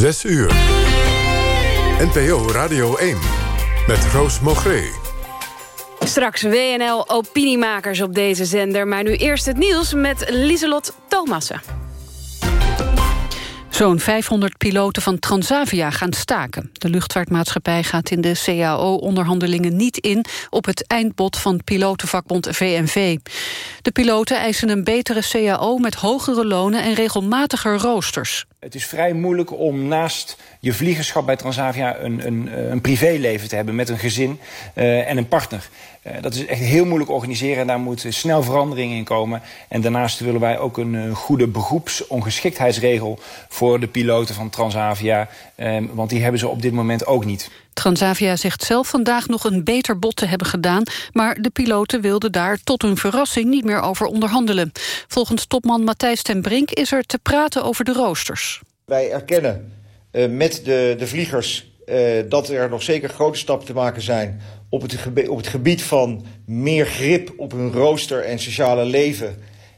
Zes uur. NPO Radio 1 met Roos Mogré. Straks WNL opiniemakers op deze zender. Maar nu eerst het nieuws met Lieselot Thomassen. Zo'n 500 piloten van Transavia gaan staken. De luchtvaartmaatschappij gaat in de CAO-onderhandelingen niet in... op het eindbod van pilotenvakbond VNV. De piloten eisen een betere CAO met hogere lonen... en regelmatiger roosters. Het is vrij moeilijk om naast je vliegerschap bij Transavia... een, een, een privéleven te hebben met een gezin uh, en een partner. Uh, dat is echt heel moeilijk organiseren en daar moet snel verandering in komen. En daarnaast willen wij ook een uh, goede beroepsongeschiktheidsregel... voor de piloten van Transavia, want die hebben ze op dit moment ook niet. Transavia zegt zelf vandaag nog een beter bod te hebben gedaan... maar de piloten wilden daar tot hun verrassing niet meer over onderhandelen. Volgens topman Matthijs ten Brink is er te praten over de roosters. Wij erkennen uh, met de, de vliegers uh, dat er nog zeker grote stappen te maken zijn... Op het, op het gebied van meer grip op hun rooster en sociale leven...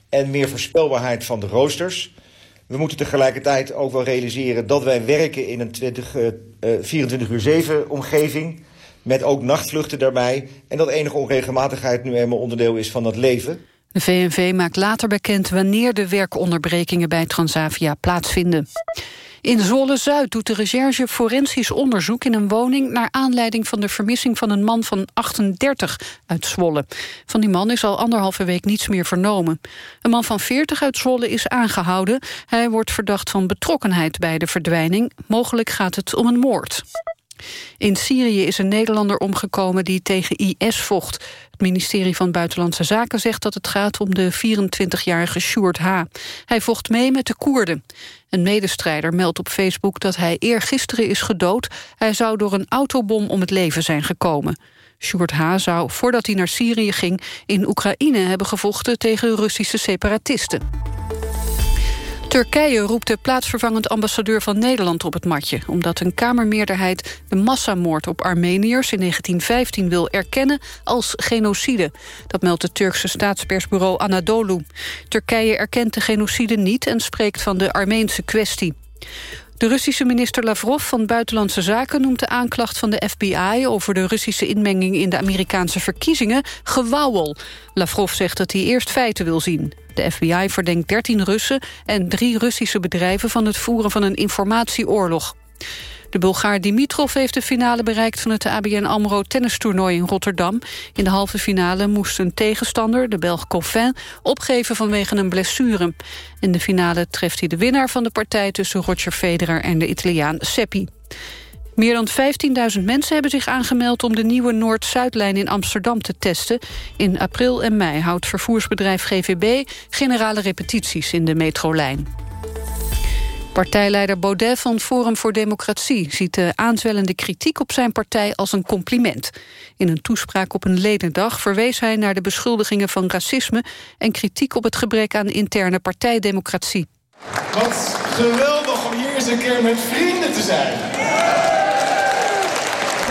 en meer voorspelbaarheid van de roosters... We moeten tegelijkertijd ook wel realiseren dat wij werken in een 20, uh, 24 uur 7 omgeving. Met ook nachtvluchten daarbij. En dat enige onregelmatigheid nu eenmaal onderdeel is van dat leven. De VNV maakt later bekend wanneer de werkonderbrekingen bij Transavia plaatsvinden. In Zwolle-Zuid doet de recherche forensisch onderzoek in een woning... naar aanleiding van de vermissing van een man van 38 uit Zwolle. Van die man is al anderhalve week niets meer vernomen. Een man van 40 uit Zwolle is aangehouden. Hij wordt verdacht van betrokkenheid bij de verdwijning. Mogelijk gaat het om een moord. In Syrië is een Nederlander omgekomen die tegen IS vocht. Het ministerie van Buitenlandse Zaken zegt dat het gaat om de 24-jarige Sjoerd H. Hij vocht mee met de Koerden. Een medestrijder meldt op Facebook dat hij eergisteren is gedood. Hij zou door een autobom om het leven zijn gekomen. Sjoerd H. zou, voordat hij naar Syrië ging, in Oekraïne hebben gevochten tegen Russische separatisten. Turkije roept de plaatsvervangend ambassadeur van Nederland op het matje... omdat een Kamermeerderheid de massamoord op Armeniërs in 1915 wil erkennen als genocide. Dat meldt het Turkse staatspersbureau Anadolu. Turkije erkent de genocide niet en spreekt van de Armeense kwestie. De Russische minister Lavrov van Buitenlandse Zaken noemt de aanklacht van de FBI over de Russische inmenging in de Amerikaanse verkiezingen gewauwel. Lavrov zegt dat hij eerst feiten wil zien. De FBI verdenkt 13 Russen en drie Russische bedrijven van het voeren van een informatieoorlog. De Bulgaar Dimitrov heeft de finale bereikt van het ABN AMRO tennistoernooi in Rotterdam. In de halve finale moest een tegenstander, de Belg Coffin, opgeven vanwege een blessure. In de finale treft hij de winnaar van de partij tussen Roger Federer en de Italiaan Seppi. Meer dan 15.000 mensen hebben zich aangemeld om de nieuwe Noord-Zuidlijn in Amsterdam te testen. In april en mei houdt vervoersbedrijf GVB generale repetities in de metrolijn. Partijleider Baudet van Forum voor Democratie ziet de aanzwellende kritiek op zijn partij als een compliment. In een toespraak op een ledendag verwees hij naar de beschuldigingen van racisme en kritiek op het gebrek aan interne partijdemocratie. Wat geweldig om hier eens een keer met vrienden te zijn.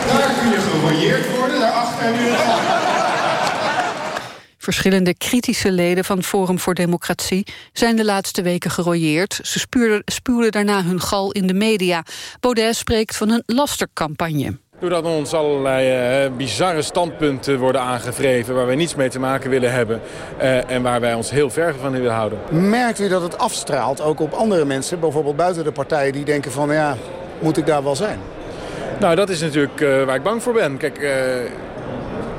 Daar kun je gerooieerd worden, daarachter hebben jullie Verschillende kritische leden van Forum voor Democratie zijn de laatste weken gerooieerd. Ze spuurden, spuwden daarna hun gal in de media. Baudet spreekt van een lastercampagne. Doordat ons allerlei uh, bizarre standpunten worden aangevreven... waar wij niets mee te maken willen hebben... Uh, en waar wij ons heel ver van willen houden. Merkt u dat het afstraalt ook op andere mensen... bijvoorbeeld buiten de partijen die denken van... ja, moet ik daar wel zijn? Nou, dat is natuurlijk uh, waar ik bang voor ben. Kijk, er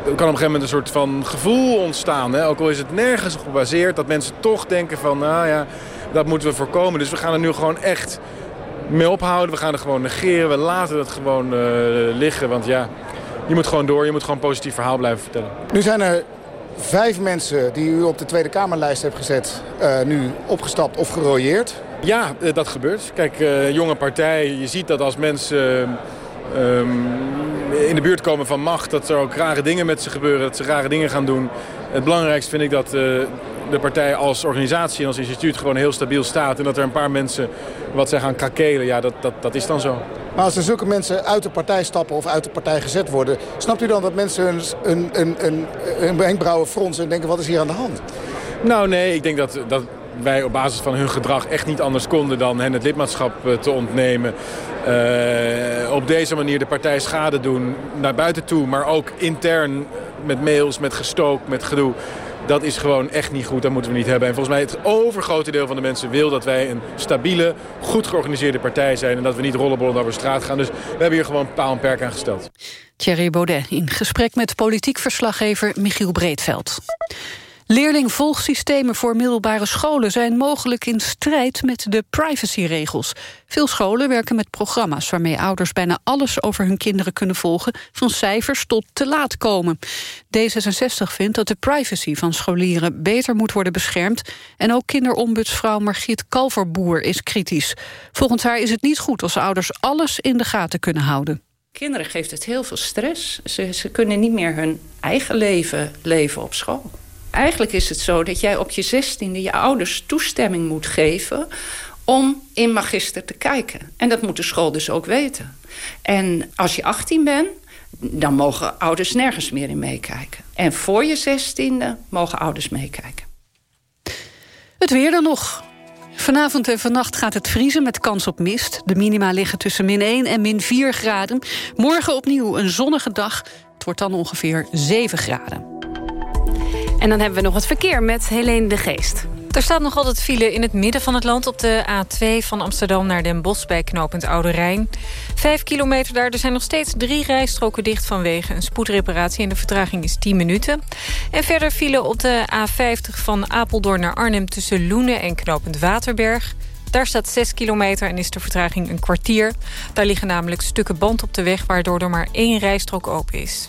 kan op een gegeven moment een soort van gevoel ontstaan. Hè? Ook al is het nergens op gebaseerd. Dat mensen toch denken van, nou ja, dat moeten we voorkomen. Dus we gaan er nu gewoon echt mee ophouden. We gaan er gewoon negeren. We laten het gewoon uh, liggen. Want ja, je moet gewoon door. Je moet gewoon een positief verhaal blijven vertellen. Nu zijn er vijf mensen die u op de Tweede Kamerlijst hebt gezet... Uh, nu opgestapt of gerooieerd. Ja, dat gebeurt. Kijk, uh, jonge partij. Je ziet dat als mensen um, in de buurt komen van macht. Dat er ook rare dingen met ze gebeuren, dat ze rare dingen gaan doen. Het belangrijkste vind ik dat uh, de partij als organisatie en als instituut gewoon heel stabiel staat. En dat er een paar mensen wat zij gaan kakelen, ja, dat, dat, dat is dan zo. Maar als er zulke mensen uit de partij stappen of uit de partij gezet worden... snapt u dan dat mensen een, een, een, een, een wenkbrauwen fronsen en denken wat is hier aan de hand? Nou nee, ik denk dat, dat wij op basis van hun gedrag echt niet anders konden... dan hen het lidmaatschap eh, te ontnemen. Uh, op deze manier de partij schade doen naar buiten toe... maar ook intern met mails, met gestook, met gedoe. Dat is gewoon echt niet goed, dat moeten we niet hebben. En volgens mij het overgrote deel van de mensen wil dat wij een stabiele, goed georganiseerde partij zijn. En dat we niet rollenbollen over straat gaan. Dus we hebben hier gewoon paal en perk aan gesteld. Thierry Baudet in gesprek met politiek verslaggever Michiel Breedveld. Leerlingvolgsystemen voor middelbare scholen zijn mogelijk in strijd met de privacyregels. Veel scholen werken met programma's waarmee ouders bijna alles over hun kinderen kunnen volgen, van cijfers tot te laat komen. D66 vindt dat de privacy van scholieren beter moet worden beschermd en ook kinderombudsvrouw Margriet Kalverboer is kritisch. Volgens haar is het niet goed als ouders alles in de gaten kunnen houden. Kinderen geeft het heel veel stress. Ze kunnen niet meer hun eigen leven leven op school. Eigenlijk is het zo dat jij op je zestiende je ouders toestemming moet geven om in magister te kijken. En dat moet de school dus ook weten. En als je 18 bent, dan mogen ouders nergens meer in meekijken. En voor je zestiende mogen ouders meekijken. Het weer dan nog. Vanavond en vannacht gaat het vriezen met kans op mist. De minima liggen tussen min 1 en min 4 graden. Morgen opnieuw een zonnige dag. Het wordt dan ongeveer 7 graden. En dan hebben we nog het verkeer met Helene de Geest. Er staat nog altijd file in het midden van het land... op de A2 van Amsterdam naar Den Bosch bij knooppunt Oude Rijn. Vijf kilometer daar. Er zijn nog steeds drie rijstroken dicht vanwege een spoedreparatie... en de vertraging is 10 minuten. En verder file op de A50 van Apeldoorn naar Arnhem... tussen Loenen en knooppunt Waterberg. Daar staat 6 kilometer en is de vertraging een kwartier. Daar liggen namelijk stukken band op de weg... waardoor er maar één rijstrook open is.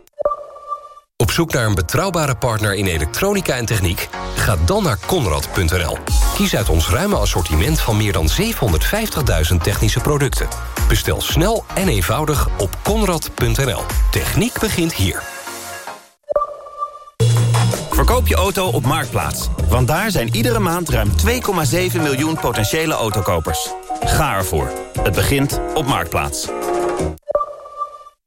Zoek naar een betrouwbare partner in elektronica en techniek? Ga dan naar Conrad.nl. Kies uit ons ruime assortiment van meer dan 750.000 technische producten. Bestel snel en eenvoudig op Conrad.nl. Techniek begint hier. Verkoop je auto op Marktplaats. Want daar zijn iedere maand ruim 2,7 miljoen potentiële autokopers. Ga ervoor. Het begint op Marktplaats.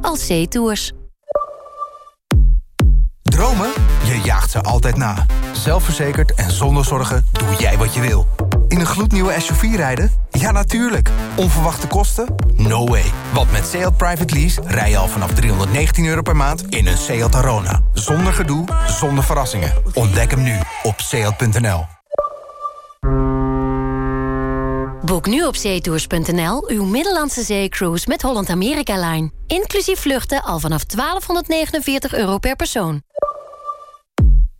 als zeetours. Dromen? Je jaagt ze altijd na. Zelfverzekerd en zonder zorgen doe jij wat je wil. In een gloednieuwe SUV rijden? Ja, natuurlijk. Onverwachte kosten? No way. Want met Seat Private Lease rij je al vanaf 319 euro per maand in een Seat Arona. Zonder gedoe, zonder verrassingen. Ontdek hem nu op seat.nl. Boek nu op zeetours.nl uw Middellandse zeecruise met Holland America Line. Inclusief vluchten al vanaf 1249 euro per persoon.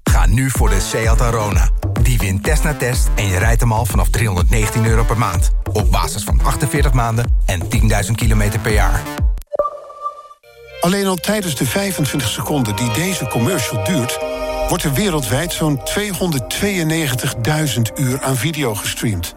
Ga nu voor de Seat Arona. Die wint test na test en je rijdt hem al vanaf 319 euro per maand. Op basis van 48 maanden en 10.000 kilometer per jaar. Alleen al tijdens de 25 seconden die deze commercial duurt... wordt er wereldwijd zo'n 292.000 uur aan video gestreamd.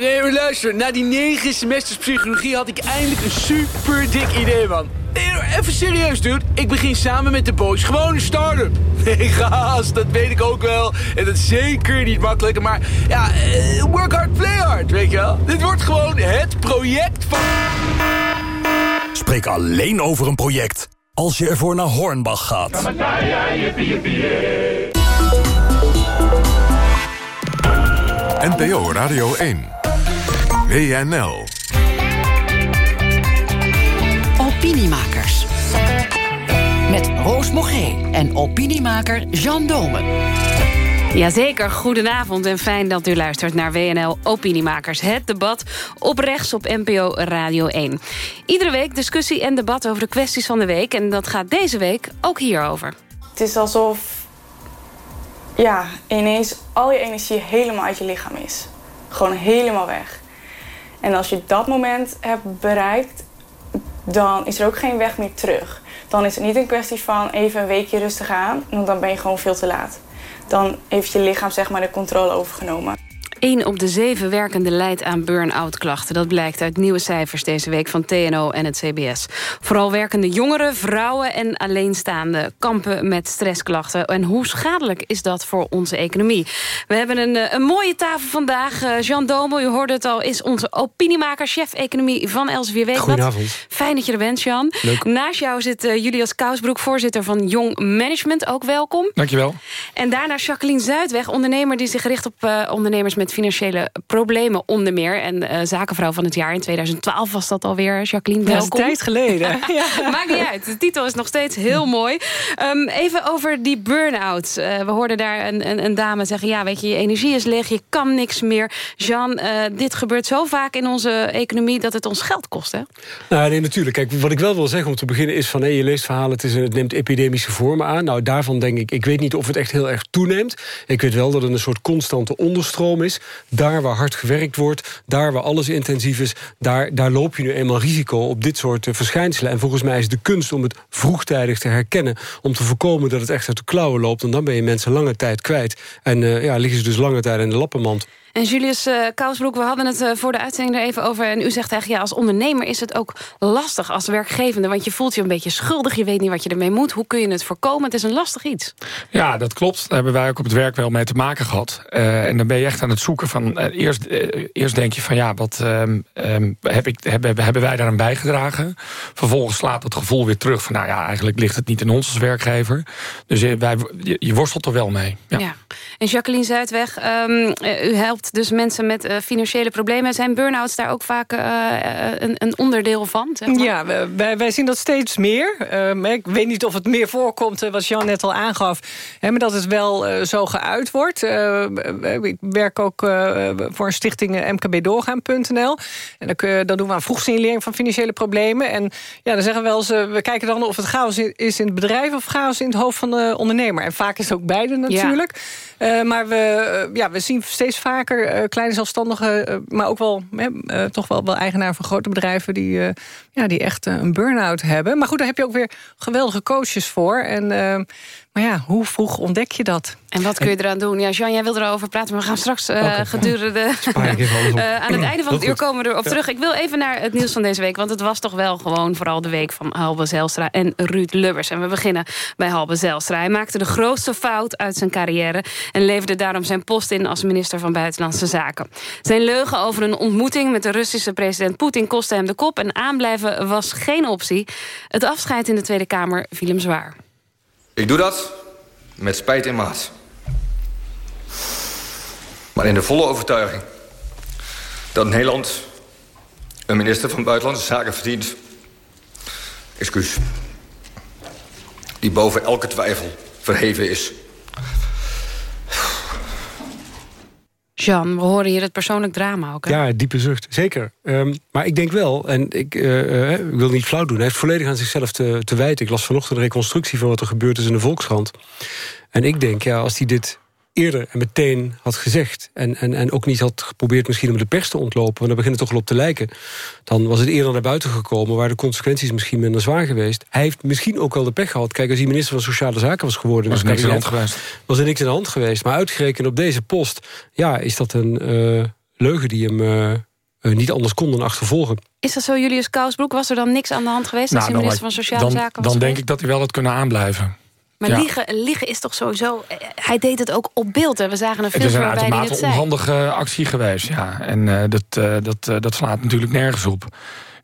Nee, maar luister. Na die negen semesters psychologie had ik eindelijk een super dik idee, man. Nee, even serieus, dude. Ik begin samen met de boys gewoon een start-up. Nee, gast, dat weet ik ook wel. En dat is zeker niet makkelijk. Maar ja, eh, work hard, play hard, weet je wel. Dit wordt gewoon het project van... Spreek alleen over een project als je ervoor naar Hornbach gaat. NPO Radio 1. WNL. Opiniemakers. Met Roos Mogé en opiniemaker Jean Domen. Jazeker, goedenavond en fijn dat u luistert naar WNL Opiniemakers. Het debat op rechts op NPO Radio 1. Iedere week discussie en debat over de kwesties van de week. En dat gaat deze week ook hierover. Het is alsof ja, ineens al je energie helemaal uit je lichaam is. Gewoon helemaal weg. En als je dat moment hebt bereikt, dan is er ook geen weg meer terug. Dan is het niet een kwestie van even een weekje rustig aan, want dan ben je gewoon veel te laat. Dan heeft je lichaam zeg maar de controle overgenomen. 1 op de zeven werkenden lijdt aan burn-out klachten. Dat blijkt uit nieuwe cijfers deze week van TNO en het CBS. Vooral werkende jongeren, vrouwen en alleenstaanden kampen met stressklachten. En hoe schadelijk is dat voor onze economie? We hebben een, eh, een mooie tafel vandaag. Eh, Jean Domo, u hoorde het al, is onze opiniemaker, chef economie van Elsevier Weekblad. Goedenavond. Fijn dat je er bent, Jan. Leuk. Naast jou zit uh, Julius Kousbroek, voorzitter van Jong Management. Ook welkom. Dankjewel. En daarna Jacqueline Zuidweg, ondernemer die zich richt op uh, ondernemers met financiële problemen onder meer. En uh, zakenvrouw van het jaar in 2012 was dat alweer. Jacqueline, welkom. Dat is een tijd geleden. ja. Maakt niet uit. De titel is nog steeds heel mooi. Um, even over die burn-out. Uh, we hoorden daar een, een, een, dame zeggen... ja, weet je, je energie is leeg, je kan niks meer. Jean, uh, dit gebeurt zo vaak in onze economie... dat het ons geld kost, hè? Nou, nee, natuurlijk. Kijk, wat ik wel wil zeggen om te beginnen is van... Hey, je leest verhalen, het, is, het neemt epidemische vormen aan. Nou, daarvan denk ik... ik weet niet of het echt heel erg toeneemt. Ik weet wel dat het een soort constante onderstroom is. Daar waar hard gewerkt wordt, daar waar alles intensief is... daar, daar loop je nu eenmaal risico op dit soort uh, verschijnselen. En volgens mij is de kunst om het vroegtijdig te herkennen... om te voorkomen dat het echt uit de klauwen loopt. En dan ben je mensen lange tijd kwijt. En uh, ja, liggen ze dus lange tijd in de lappenmand. En Julius uh, Kousbroek, we hadden het uh, voor de uitzending er even over... en u zegt eigenlijk, ja, als ondernemer is het ook lastig als werkgevende... want je voelt je een beetje schuldig, je weet niet wat je ermee moet. Hoe kun je het voorkomen? Het is een lastig iets. Ja, dat klopt. Daar hebben wij ook op het werk wel mee te maken gehad. Uh, en dan ben je echt aan het zoeken van... eerst, eerst denk je van, ja, wat um, um, heb ik, hebben, hebben wij daaraan bijgedragen? Vervolgens slaat het gevoel weer terug van... nou ja, eigenlijk ligt het niet in ons als werkgever. Dus wij, je, je worstelt er wel mee. Ja. ja. En Jacqueline Zuidweg, um, u helpt dus mensen met uh, financiële problemen. Zijn burn-outs daar ook vaak uh, een, een, onderdeel van? Zeg maar? Ja, wij, wij zien dat steeds meer. Uh, ik weet niet of het meer voorkomt, wat Jan net al aangaf... Hè, maar dat het wel zo geuit wordt. ik werk ook voor een stichting mkbdoorgaan.nl. En dan, dan doen we aan vroegsignalering van financiële problemen. En ja, dan zeggen we wel eens, we kijken dan of het chaos is in het bedrijf... of chaos in het hoofd van de ondernemer. En vaak is het ook beide natuurlijk. Ja. maar we, ja, we zien steeds vaker uh, kleine zelfstandigen, uh, maar ook wel uh, toch wel, wel eigenaar van grote bedrijven die, ja, die echt een burn-out hebben. Maar goed, daar heb je ook weer geweldige coaches voor. En, maar ja, hoe vroeg ontdek je dat? En wat kun je eraan doen? Ja, Jean, jij wil erover praten, maar we gaan straks okay, gedurende... aan het einde van het uur komen we erop ja. terug. Ik wil even naar het nieuws van deze week, want het was toch wel gewoon vooral de week van Halbe Zijlstra en Ruud Lubbers. En we beginnen bij Halbe Zijlstra. Hij maakte de grootste fout uit zijn carrière en leverde daarom zijn post in als minister van Buitenlandse Zaken. Zijn leugen over een ontmoeting met de Russische president Poetin kostte hem de kop en aanblijven was geen optie. Het afscheid in de Tweede Kamer viel hem zwaar. Ik doe dat met spijt in maat. Maar in de volle overtuiging dat Nederland een minister van Buitenlandse Zaken verdient. Excuus. Die boven elke twijfel verheven is. Jean, we horen hier het persoonlijk drama ook. Hè? Ja, diepe zucht, zeker. Um, maar ik denk wel, en ik, uh, ik, wil niet flauw doen... hij heeft volledig aan zichzelf te, te wijten. Ik las vanochtend een reconstructie van wat er gebeurd is in de Volkskrant. En ik denk, ja, als hij dit eerder en meteen had gezegd... En, en, en ook niet had geprobeerd misschien om de pers te ontlopen... want daar begint het toch wel op te lijken... dan was het eerder naar buiten gekomen... waar de consequenties misschien minder zwaar geweest. Hij heeft misschien ook wel de pech gehad. Kijk, als hij minister van Sociale Zaken was geworden... Was er niks aan de hand geweest. Was er niks aan de hand geweest. Maar uitgerekend op deze post... ja, is dat een... Uh, leugen die hem eh, eh, niet anders kon dan achtervolgen. Is dat zo, Julius Kousbroek? Was er dan niks aan de hand geweest... als hij Nou, dan minister van Sociale dan, Zaken was Dan denk ik dat hij wel had kunnen aanblijven. Maar Ja. liegen, liegen is toch sowieso... eh, Hij deed het ook op beeld. Hè? We zagen een Het is een waarbij hij het zei. onhandige actie geweest, ja. En eh, dat, eh, dat, dat slaat natuurlijk nergens op.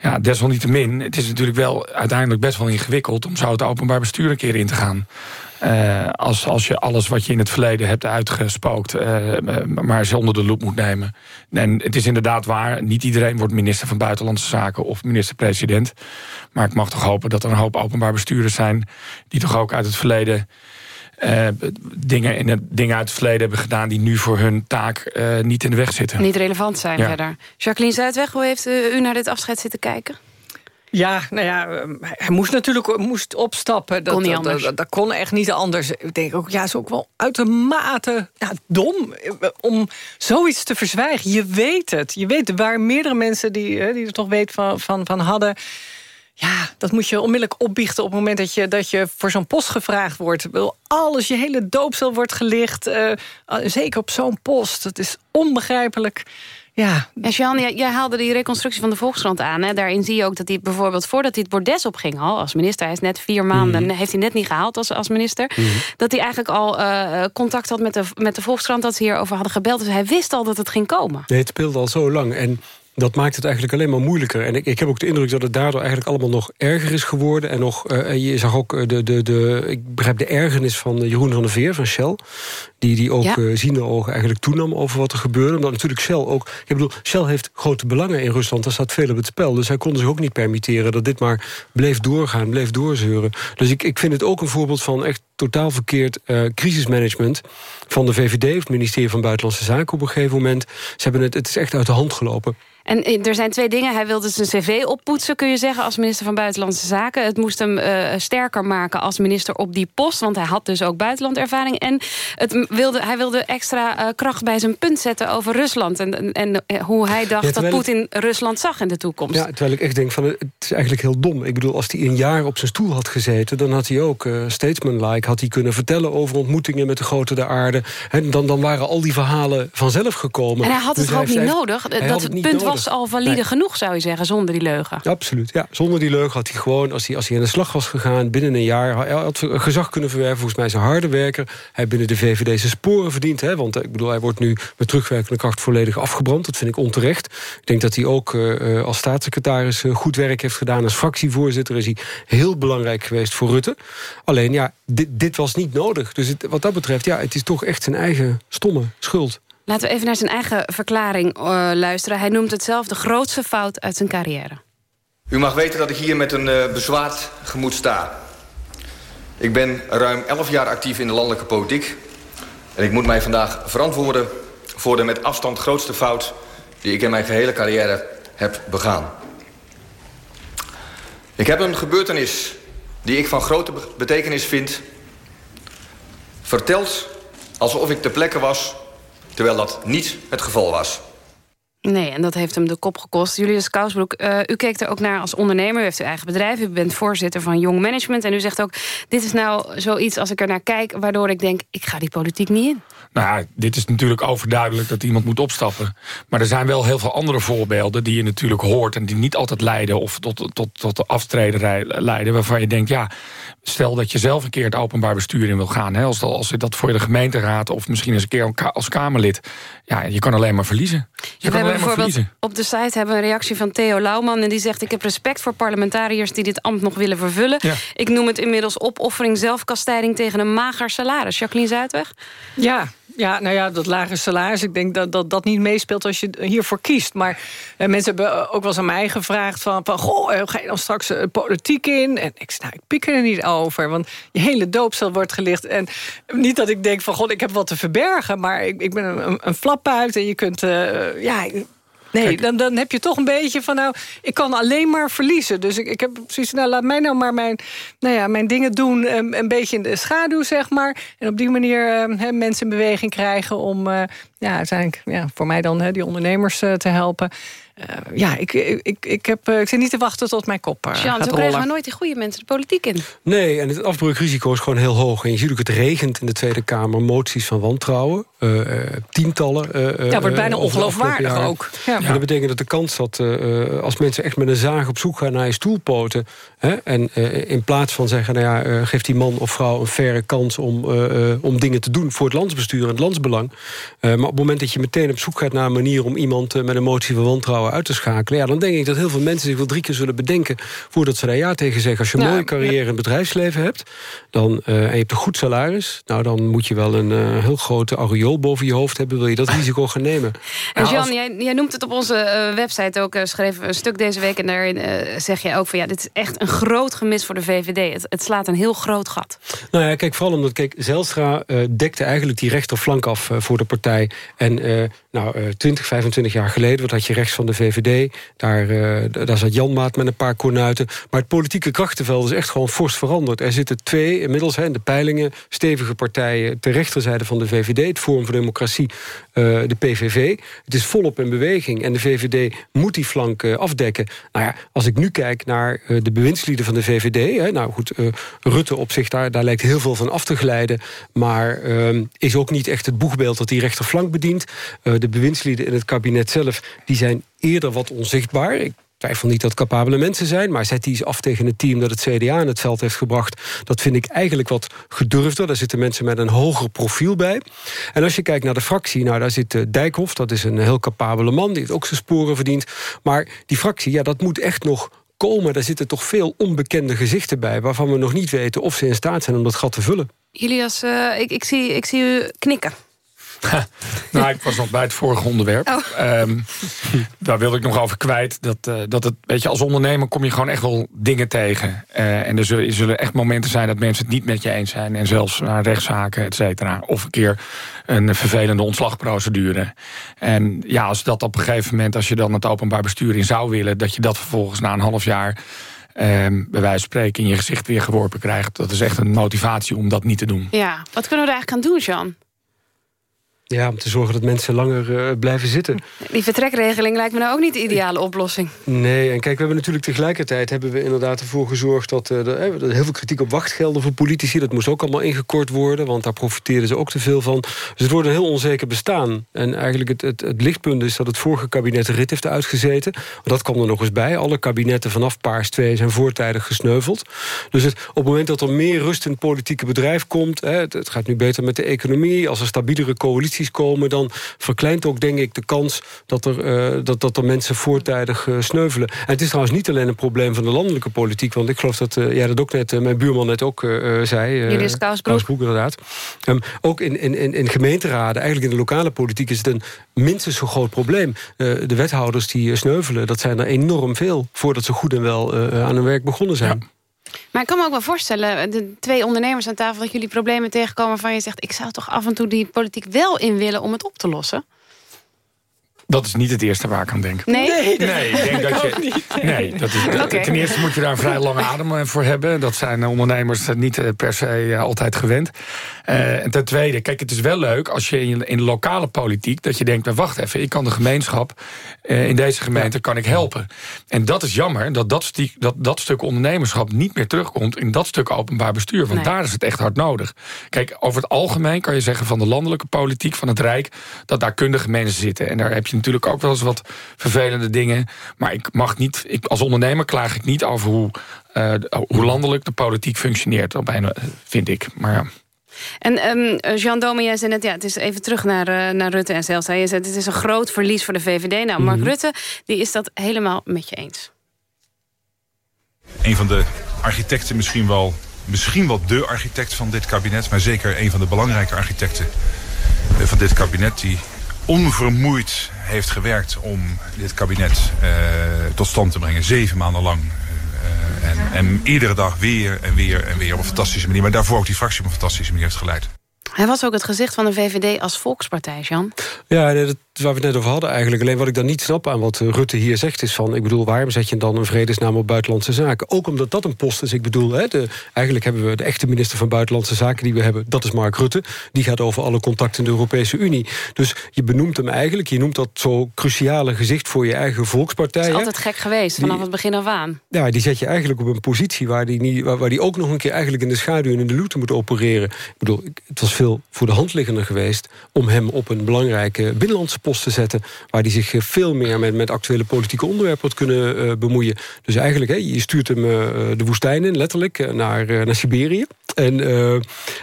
Ja, desalniettemin, het is natuurlijk wel uiteindelijk best wel ingewikkeld... om zo het openbaar bestuur een keer in te gaan. Eh, als, als je alles wat je in het verleden hebt uitgespookt... eh, maar eens onder de loep moet nemen. En het is inderdaad waar, niet iedereen wordt minister van Buitenlandse Zaken... of minister-president. Maar ik mag toch hopen dat er een hoop openbaar bestuurders zijn... die toch ook uit het verleden... eh, dingen, in het, dingen uit het verleden hebben gedaan... die nu voor hun taak niet in de weg zitten. Niet relevant zijn Ja. verder. Jacqueline Zuidweg, hoe heeft u naar dit afscheid zitten kijken? Ja, nou ja, ehm, hij moest natuurlijk moest opstappen. Dat, Kon niet dat- anders. Dat, dat kon echt niet anders. Ik denk ook, ja, is ook wel uitermate ja, dom eh, om zoiets te verzwijgen. Je weet het. Je weet, er waren meerdere mensen die, eh, die er toch weet van, van, van hadden. Ja, dat moet je onmiddellijk opbiechten op het moment dat je, dat je voor zo'n post gevraagd wordt. Alles, je hele doopsel wordt gelicht. eh, zeker op zo'n post. Het is onbegrijpelijk. Ja, Ja, Jean, jij, jij haalde die reconstructie van de Volkskrant aan. Hè? Daarin zie je ook dat hij bijvoorbeeld voordat hij het bordes opging... al als minister, hij is net vier maanden, Mhm. heeft hij net niet gehaald als, als minister... dat hij eigenlijk al eh, contact had met de, met de Volkskrant... dat ze hierover hadden gebeld. Dus hij wist al dat het ging komen. Nee, het speelde al zo lang. En dat maakt het eigenlijk alleen maar moeilijker. En ik, ik heb ook de indruk dat het daardoor eigenlijk allemaal nog erger is geworden. En nog, eh, je zag ook eh, de, de, de, ik begrijp de ergernis van eh, Jeroen van der Veer van Shell. Die, die ook Ja. eh, ziende ogen eigenlijk toenam over wat er gebeurde. Omdat natuurlijk Shell ook... Ik bedoel, Shell heeft grote belangen in Rusland. Daar staat veel op het spel. Dus hij kon zich ook niet permitteren dat dit maar bleef doorgaan, bleef doorzeuren. Dus ik, ik vind het ook een voorbeeld van echt totaal verkeerd eh, crisismanagement van de VVD... of het ministerie van Buitenlandse Zaken op een gegeven moment. Ze hebben het, het is echt uit de hand gelopen. En eh, er zijn twee dingen. Hij wilde zijn cv oppoetsen, kun je zeggen, als minister van Buitenlandse Zaken. Het moest hem eh, sterker maken als minister op die post. Want hij had dus ook buitenlandervaring. En het wilde, hij wilde extra kracht bij zijn punt zetten over Rusland. En, en, en, hoe hij dacht Ja, dat Poetin Rusland zag in de toekomst. Ja, terwijl ik echt denk van het is eigenlijk heel dom. Ik bedoel, als hij een jaar op zijn stoel had gezeten... dan had hij ook uh, statesman-like had hij kunnen vertellen... over ontmoetingen met de grote der aarde. En dan, dan waren al die verhalen vanzelf gekomen. En hij had het Dus ook niet nodig? Dat het punt nodig. was al valide Nee. genoeg, zou je zeggen, zonder die leugen. Absoluut, ja. Zonder die leugen had hij gewoon, als hij, als hij aan de slag was gegaan... binnen een jaar, hij had gezag kunnen verwerven. Volgens mij is een harde werker. Hij heeft binnen de VVD zijn sporen verdiend. Hè, want eh, ik bedoel, hij wordt nu met terugwerkende kracht volledig afgebrand. Dat vind ik onterecht. Ik denk dat hij ook eh, eh, als staatssecretaris goed werk heeft gedaan. Als fractievoorzitter is hij heel belangrijk geweest voor Rutte. Alleen, ja, dit, dit was niet nodig. Dus het, wat dat betreft, ja, het is toch echt zijn eigen stomme schuld. Laten we even naar zijn eigen verklaring eh, luisteren. Hij noemt het zelf de grootste fout uit zijn carrière. U mag weten dat ik hier met een uh, bezwaard gemoed sta. Ik ben ruim 11 jaar actief in de landelijke politiek. En ik moet mij vandaag verantwoorden voor de met afstand grootste fout... die ik in mijn gehele carrière heb begaan. Ik heb een gebeurtenis die ik van grote betekenis vind... verteld alsof ik ter plekke was, terwijl dat niet het geval was. Nee, en dat heeft hem de kop gekost. Julius Kousbroek, uh, u keek er ook naar als ondernemer. U heeft uw eigen bedrijf, u bent voorzitter van Young Management... en u zegt ook, dit is nou zoiets als ik er naar kijk... waardoor ik denk, ik ga die politiek niet in. Nou, ja, dit is natuurlijk overduidelijk dat iemand moet opstappen. Maar er zijn wel heel veel andere voorbeelden die je natuurlijk hoort... en die niet altijd leiden of tot, tot, tot de aftreden leiden... waarvan je denkt, ja, stel dat je zelf een keer het openbaar bestuur in wil gaan... Hè, als, als dat voor de gemeenteraad of misschien eens een keer als Kamerlid... ja, je kan alleen maar verliezen. Je kan alleen maar verliezen. Op de site hebben we een reactie van Theo Lauwman... en die zegt, ik heb respect voor parlementariërs... die dit ambt nog willen vervullen. Ja. Ik noem het inmiddels opoffering zelfkastijding... tegen een mager salaris. Jacqueline Zuidweg? Ja, ja, nou ja, dat lage salaris, ik denk dat dat, dat niet meespeelt als je hiervoor kiest. Maar eh, mensen hebben ook wel eens aan mij gevraagd van... van goh, eh, ga je dan straks uh, politiek in? En ik nou, ik pik er niet over, want je hele doopsel wordt gelicht. En niet dat ik denk van, god, ik heb wat te verbergen... maar ik, ik ben een, een flappuit en je kunt... Ja, Nee, dan, dan heb je toch een beetje van, nou, ik kan alleen maar verliezen. Dus ik, ik heb precies, nou, laat mij nou maar mijn, nou ja, mijn dingen doen, een, een beetje in de schaduw, zeg maar. En op die manier uh, mensen in beweging krijgen om, uh, ja, uiteindelijk ja, voor mij dan hè, die ondernemers te helpen. ja, ik, ik, ik, heb, ik zit niet te wachten tot mijn kop Jean, gaat krijgen we nooit die goede mensen de politiek in. Nee, en het afbreukrisico is gewoon heel hoog. En je ziet ook, het regent in de Tweede Kamer moties van wantrouwen. tientallen. ja, wordt bijna ongeloofwaardig ook. Ja. dat betekent dat de kans dat als mensen echt met een zaag op zoek gaan naar je stoelpoten... Hè, en in plaats van zeggen, nou ja, geeft die man of vrouw een faire kans om, om dingen te doen voor het landsbestuur en het landsbelang. maar op het moment dat je meteen op zoek gaat naar een manier om iemand met een motie van wantrouwen uit te schakelen... Ja, dan denk ik dat heel veel mensen zich wel drie keer zullen bedenken... voordat ze daar ja tegen zeggen. Als je een mooie carrière in het bedrijfsleven hebt... Dan, uh, en je hebt een goed salaris... nou, dan moet je wel een uh, heel grote aureool boven je hoofd hebben... wil je dat risico gaan nemen. En Jan, als... jij, jij, noemt het op onze uh, website ook... schreef een stuk deze week en daarin zeg je ook van... ja, dit is echt een groot gemis voor de VVD. Het, het, slaat een heel groot gat. Nou ja, kijk, vooral omdat kijk, Zelstra dekte eigenlijk die rechterflank af voor de partij. En nou, 20, 25 jaar geleden, wat had je rechts van de VVD... daar, daar zat Janmaat met een paar kornuiten. Maar het politieke krachtenveld is echt gewoon fors veranderd. Er zitten twee, inmiddels hè, de peilingen... stevige partijen ter rechterzijde van de VVD... het Forum voor Democratie, uh, de PVV. Het is volop in beweging en de VVD moet die flank afdekken. Nou ja, als ik nu kijk naar de bewindslieden van de VVD... Hè, nou goed, Rutte op zich, daar, daar lijkt heel veel van af te glijden... maar is ook niet echt het boegbeeld dat die rechterflank bedient. De bewindslieden in het kabinet zelf, die zijn eerder wat onzichtbaar. Ik twijfel niet dat capabele mensen zijn... maar zet die eens af tegen het team dat het CDA in het veld heeft gebracht. Dat vind ik eigenlijk wat gedurfder. Daar zitten mensen met een hoger profiel bij. En als je kijkt naar de fractie, nou daar zit uh, Dijkhoff... dat is een heel capabele man, die heeft ook zijn sporen verdiend. Maar die fractie, ja, dat moet echt nog komen. Daar zitten toch veel onbekende gezichten bij... waarvan we nog niet weten of ze in staat zijn om dat gat te vullen. Julius, uh, ik, ik, zie, ik zie u knikken. nou, ik was nog bij het vorige onderwerp. Oh. Um, daar wilde ik nog over kwijt. Dat, uh, dat het, weet je, als ondernemer kom je gewoon echt wel dingen tegen. Uh, en er zullen, echt momenten zijn dat mensen het niet met je eens zijn. En zelfs naar rechtszaken, et cetera. Of een keer een vervelende ontslagprocedure. En ja, als dat op een gegeven moment, als je dan het openbaar bestuur in zou willen... dat je dat vervolgens na een half jaar... Um, bij wijze van spreken in je gezicht weer geworpen krijgt. Dat is echt een motivatie om dat niet te doen. Ja, wat kunnen we er eigenlijk aan doen, Jean? Ja, om te zorgen dat mensen langer uh, blijven zitten. Die vertrekregeling lijkt me nou ook niet de ideale oplossing. Nee, en kijk, we hebben natuurlijk tegelijkertijd... hebben we inderdaad ervoor gezorgd dat... Uh, er, er heel veel kritiek op wachtgelden voor politici. Dat moest ook allemaal ingekort worden, want daar profiteerden ze ook te veel van. Dus het wordt een heel onzeker bestaan. En eigenlijk het, het, het lichtpunt is dat het vorige kabinet de rit heeft uitgezeten. Dat kwam er nog eens bij. Alle kabinetten vanaf Paars 2 zijn voortijdig gesneuveld. Dus het, op het moment dat er meer rust in het politieke bedrijf komt... Hè, het, het gaat nu beter met de economie... als er stabielere komen... dan verkleint ook, denk ik, de kans dat er, uh, dat, dat er mensen voortijdig uh, sneuvelen. En het is trouwens niet alleen een probleem van de landelijke politiek... want ik geloof dat uh, jij dat ook net, mijn buurman net ook zei... Is Kousbroek. inderdaad. Um, ook in, in, in gemeenteraden, eigenlijk in de lokale politiek... is het een minstens zo groot probleem. de wethouders die sneuvelen, dat zijn er enorm veel... voordat ze goed en wel aan hun werk begonnen zijn. Ja. Maar ik kan me ook wel voorstellen, de twee ondernemers aan tafel... dat jullie problemen tegenkomen waarvan je zegt... ik zou toch af en toe die politiek wel in willen om het op te lossen? Dat is niet het eerste waar ik aan denk. Nee? Nee, nee ik denk dat je. Nee, dat is, okay. ten eerste moet je daar een vrij lange adem voor hebben. Dat zijn ondernemers niet eh, per se eh, altijd gewend. Uh, en ten tweede, kijk, het is wel leuk als je in, in lokale politiek... dat je denkt, wacht even, ik kan de gemeenschap... Uh, in deze gemeente kan ik helpen. En dat is jammer dat dat, stuk, dat dat stuk ondernemerschap... niet meer terugkomt in dat stuk openbaar bestuur. Want nee. daar is het echt hard nodig. Kijk, over het algemeen kan je zeggen van de landelijke politiek... van het Rijk, dat daar kundige mensen zitten. En daar heb je natuurlijk ook wel eens wat vervelende dingen. Maar ik mag niet, ik, als ondernemer klaag ik niet over hoe, uh, hoe landelijk de politiek functioneert. Op een, vind ik. Maar ja. En um, Jean Dome, jij zei net, ja, het is even terug naar, uh, naar Rutte en zelfs. Je zei, het is een groot verlies voor de VVD. Nou, Mark mm -hmm. Rutte, die is dat helemaal met je eens. Een van de architecten, misschien wel, misschien wel de architect van dit kabinet... maar zeker een van de belangrijke architecten van dit kabinet... die onvermoeid heeft gewerkt om dit kabinet uh, tot stand te brengen. Zeven maanden lang. Uh, en, en, iedere dag weer en weer en weer op een fantastische manier. Maar daarvoor ook die fractie op een fantastische manier heeft geleid. Hij was ook het gezicht van de VVD als volkspartij, Jan. Ja, dat waar we het net over hadden eigenlijk. Alleen wat ik dan niet snap aan wat Rutte hier zegt is van... ik bedoel, waarom zet je dan een vredesnaam op Buitenlandse Zaken? Ook omdat dat een post is. Ik bedoel, hè, de, eigenlijk hebben we de echte minister van Buitenlandse Zaken... die we hebben, dat is Mark Rutte. Die gaat over alle contacten in de Europese Unie. Dus je benoemt hem eigenlijk, je noemt dat zo cruciale gezicht... voor je eigen volkspartij. Dat is altijd gek geweest, vanaf het begin af aan. Ja, die zet je eigenlijk op een positie... waar die, niet, waar, waar die ook nog een keer eigenlijk in de schaduw... en in de luwte moet opereren. Ik bedoel, het was veel voor de hand liggender geweest... om hem op een belangrijke binnenlandse post te zetten waar hij zich veel meer met, met actuele politieke onderwerpen had kunnen uh, bemoeien. Dus eigenlijk, hè, je stuurt hem uh, de woestijn in, letterlijk, naar, naar Siberië. En,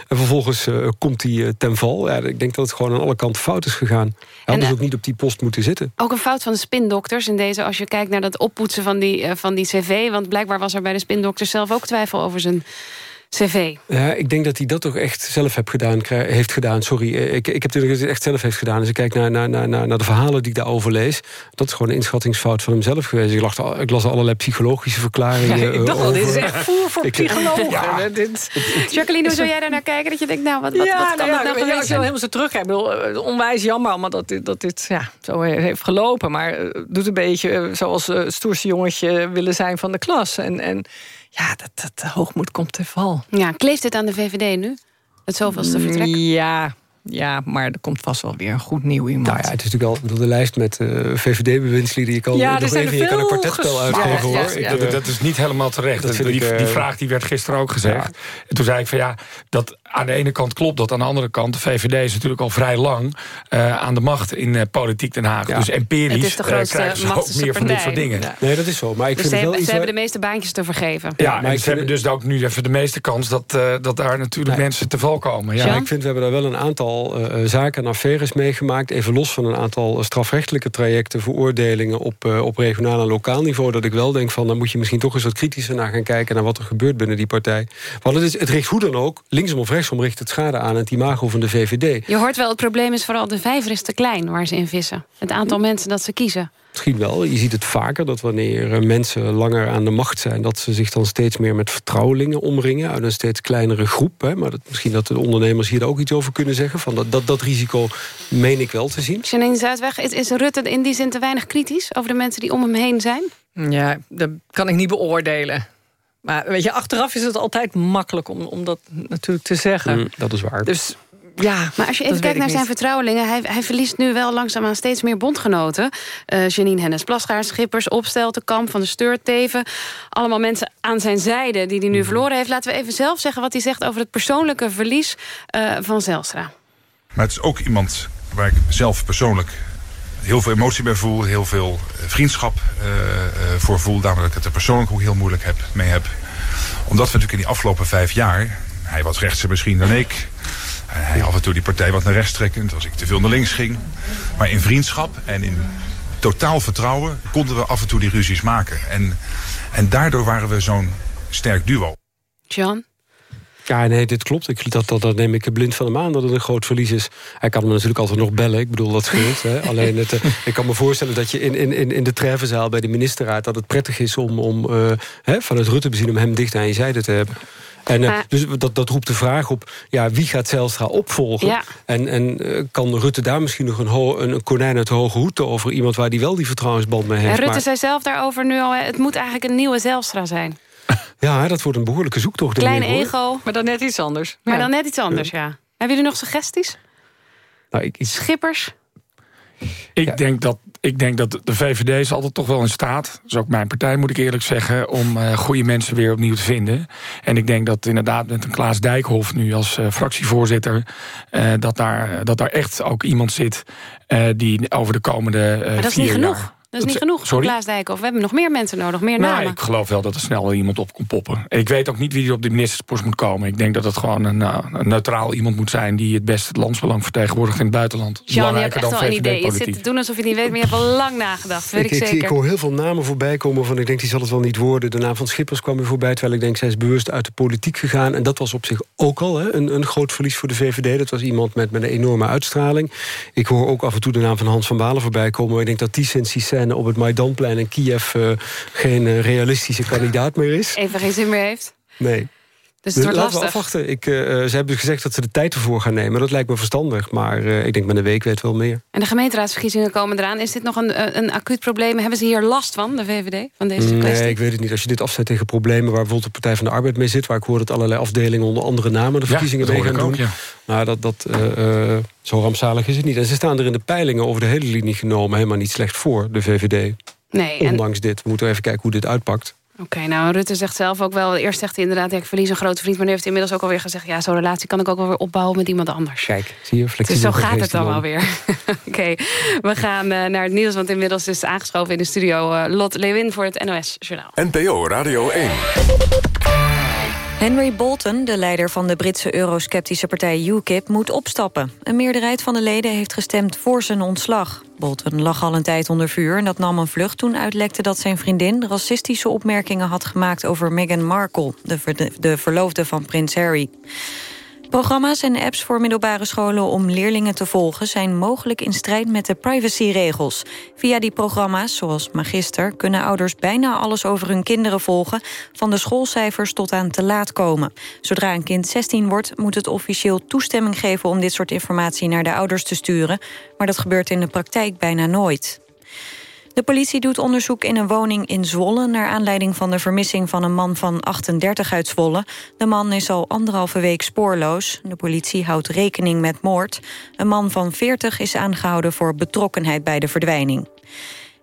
en vervolgens komt hij ten val. Ja, ik denk dat het gewoon aan alle kanten fout is gegaan. Hij had dus ook niet op die post moeten zitten. Ook een fout van de spindokters in deze... als je kijkt naar dat oppoetsen van die, van die cv... want blijkbaar was er bij de spindokters zelf ook twijfel over zijn cv. Ja, ik denk dat hij dat toch echt zelf heb gedaan, heeft gedaan. Sorry, ik, ik heb het echt zelf heeft gedaan. Dus ik kijk naar, naar, naar, naar de verhalen die ik daarover lees. Dat is gewoon een inschattingsfout van hemzelf geweest. Ik, las, ik las allerlei psychologische verklaringen ja, ik dacht al, dit is echt voer voor psychologen. Ja. Dit. Jacqueline, hoe zou jij daar naar kijken? Dat je denkt, nou, wat, wat, ja, wat kan nou, nou ja, nou Als je helemaal zo terug hebt, bedoel, onwijs jammer allemaal dat dit, dat dit ja, zo heeft gelopen. Maar doet een beetje zoals uh, stoerste jongetje willen zijn van de klas. En, en ja, dat, dat hoogmoed komt te val. Ja, kleeft het aan de VVD nu? Het zoveelste vertrek? Ja, ja, maar er komt vast wel weer een goed nieuw iemand. Nou ja, het is natuurlijk al de lijst met uh, VVD-bewindslieden. Je kan ja, nog even je kan een kwartetspel uitgeven, ja, hoor. Ja, ja, dat, dat, is niet helemaal terecht. Dat die, ik, uh, die, vraag die werd gisteren ook gezegd. En toen zei ik van ja, dat aan de ene kant klopt dat. Aan de andere kant, de VVD is natuurlijk al vrij lang uh, aan de macht in uh, politiek Den Haag. Dus empirisch krijgen ze ook meer van dit soort dingen. Nee, dat is zo. Maar ik dus vind ze, wel iets ze hebben de meeste baantjes te vergeven. Ja, maar ze hebben dus ook nu even de meeste kans... dat, dat daar natuurlijk nee. mensen te val komen. Ja, ik vind we hebben daar wel een aantal zaken en affaires meegemaakt. Even los van een aantal strafrechtelijke trajecten... veroordelingen op, uh, op regionaal en lokaal niveau... dat ik wel denk van, dan moet je misschien toch eens wat kritischer naar gaan kijken... naar wat er gebeurt binnen die partij. Want het, is, het richt hoe dan ook, linksom of rechtsom richt het schade aan... het imago van de VVD. Je hoort wel, het probleem is vooral de vijver is te klein waar ze in vissen. Het aantal mensen dat ze kiezen. Misschien wel. Je ziet het vaker dat wanneer mensen langer aan de macht zijn... dat ze zich dan steeds meer met vertrouwelingen omringen... uit een steeds kleinere groep. Hè. Maar dat, misschien dat de ondernemers hier ook iets over kunnen zeggen. Van dat, dat, dat risico meen ik wel te zien. Janine Zuidweg, is, is Rutte in die zin te weinig kritisch... over de mensen die om hem heen zijn? Ja, dat kan ik niet beoordelen. Maar weet je, achteraf is het altijd makkelijk om, om dat natuurlijk te zeggen. Mm, dat is waar. Dus ja, maar als je even kijkt naar zijn vertrouwelingen... Hij, hij verliest nu wel langzaamaan steeds meer bondgenoten. Uh, Janine Hennis Plasgaard, Schippers, Opstelten, Kamp van de Steur, Teven. Allemaal mensen aan zijn zijde die hij nu verloren heeft. Laten we even zelf zeggen wat hij zegt over het persoonlijke verlies uh, van Zelstra. Maar het is ook iemand waar ik zelf persoonlijk heel veel emotie bij voel. Heel veel vriendschap uh, voor voel. Daarom dat ik het er persoonlijk ook heel moeilijk heb, mee heb. Omdat we natuurlijk in die afgelopen vijf jaar... Hij was rechtser misschien dan ik. Hij af en toe die partij wat naar rechts trekkend als ik te veel naar links ging. Maar in vriendschap en in totaal vertrouwen konden we af en toe die ruzies maken. En, en daardoor waren we zo'n sterk duo. John? Ja, nee, dit klopt. Ik, dat, dat, dat neem ik blind van hem aan dat het een groot verlies is. Hij kan me natuurlijk altijd nog bellen. Ik bedoel, dat scheelt. hè. Alleen, het, uh, ik kan me voorstellen dat je in, in, in de treffenzaal bij de ministerraad... dat het prettig is om, om uh, hè, vanuit Rutte bezien om hem dicht aan je zijde te hebben. En, uh, dus dat, dat roept de vraag op, ja, wie gaat Zijlstra opvolgen? Ja. En, en uh, kan Rutte daar misschien nog een, een, een konijn uit de hoge hoed over... iemand waar die wel die vertrouwensband mee heeft? En Rutte maar... zei zelf daarover nu al, het moet eigenlijk een nieuwe Zijlstra zijn. Ja, dat wordt een behoorlijke zoektocht. Klein ego. Maar dan net iets anders. Maar ja. dan net iets anders, ja. ja. Hebben jullie nog suggesties? Nou, ik, ik... Schippers? Ik, ja. denk dat, ik denk dat de VVD is altijd toch wel in staat... dat is ook mijn partij, moet ik eerlijk zeggen... om uh, goede mensen weer opnieuw te vinden. En ik denk dat inderdaad met een Klaas Dijkhoff nu als uh, fractievoorzitter... Uh, dat, daar, dat daar echt ook iemand zit die over de komende Maar dat is vier niet genoeg. Dat is niet genoeg voor Klaas Dijkhoff. We hebben nog meer mensen nodig, meer nou, namen. Ik geloof wel dat er snel iemand op komt poppen. Ik weet ook niet wie er op de ministerspost moet komen. Ik denk dat het gewoon een, uh, een neutraal iemand moet zijn... die het beste het landsbelang vertegenwoordigt in het buitenland. Jan, je hebt echt wel een idee. Je zit te doen alsof je het niet weet, maar je hebt al lang nagedacht. Weet ik, ik, ik, zeker. ik hoor heel veel namen voorbij komen van ik denk die zal het wel niet worden. De naam van Schippers kwam weer voorbij, terwijl ik denk zij is bewust uit de politiek gegaan. En dat was op zich ook al hè, een, een groot verlies voor de VVD. Dat was iemand met, met een enorme uitstraling. Ik hoor ook af en toe de naam van Hans van Balen voorbij komen. Maar ik denk dat die sinds scène op het Maidan in Kiev uh, geen uh, realistische kandidaat meer is. Even geen zin meer heeft? Nee. Dus het wordt Laten we afwachten. Ik, eh, ze hebben dus gezegd dat ze de tijd ervoor gaan nemen. Dat lijkt me verstandig. Maar eh, ik denk met een week weet wel meer. En de gemeenteraadsverkiezingen komen eraan. Is dit nog een, eh, een acuut probleem? Hebben ze hier last van, de VVD, van deze kwestie? Nee, ik weet het niet. Als je dit afzet tegen problemen... waar bijvoorbeeld de Partij van de Arbeid mee zit... waar ik hoor dat allerlei afdelingen onder andere namen... de verkiezingen dat mee gaan doen. ook, Nou, dat, dat, eh, eh, zo rampzalig is het niet. En ze staan er in de peilingen over de hele linie genomen... helemaal niet slecht voor, de VVD. Nee, en- Ondanks dit. We moeten even kijken hoe dit uitpakt. Oké, nou, Rutte zegt zelf ook wel... Eerst zegt hij inderdaad, ja, ik verlies een grote vriend... maar nu heeft hij inmiddels ook alweer gezegd... ja, zo'n relatie kan ik ook wel weer opbouwen met iemand anders. Kijk, zie je, Dus flexibel zo gaat het dan wel weer. Oké, we gaan eh, naar het nieuws... want inmiddels is aangeschoven in de studio... eh, Lot Lewin voor het NOS-journaal. NPO Radio 1. Henry Bolton, de leider van de Britse eurosceptische partij UKIP, moet opstappen. Een meerderheid van de leden heeft gestemd voor zijn ontslag. Bolton lag al een tijd onder vuur en dat nam een vlucht toen uitlekte dat zijn vriendin racistische opmerkingen had gemaakt over Meghan Markle, de, de verloofde van prins Harry. Programma's en apps voor middelbare scholen om leerlingen te volgen... zijn mogelijk in strijd met de privacyregels. Via die programma's, zoals Magister... kunnen ouders bijna alles over hun kinderen volgen... van de schoolcijfers tot aan te laat komen. Zodra een kind 16 wordt, moet het officieel toestemming geven... om dit soort informatie naar de ouders te sturen. Maar dat gebeurt in de praktijk bijna nooit. De politie doet onderzoek in een woning in Zwolle... naar aanleiding van de vermissing van een man van 38 uit Zwolle. De man is al anderhalve week spoorloos. De politie houdt rekening met moord. Een man van 40 is aangehouden voor betrokkenheid bij de verdwijning.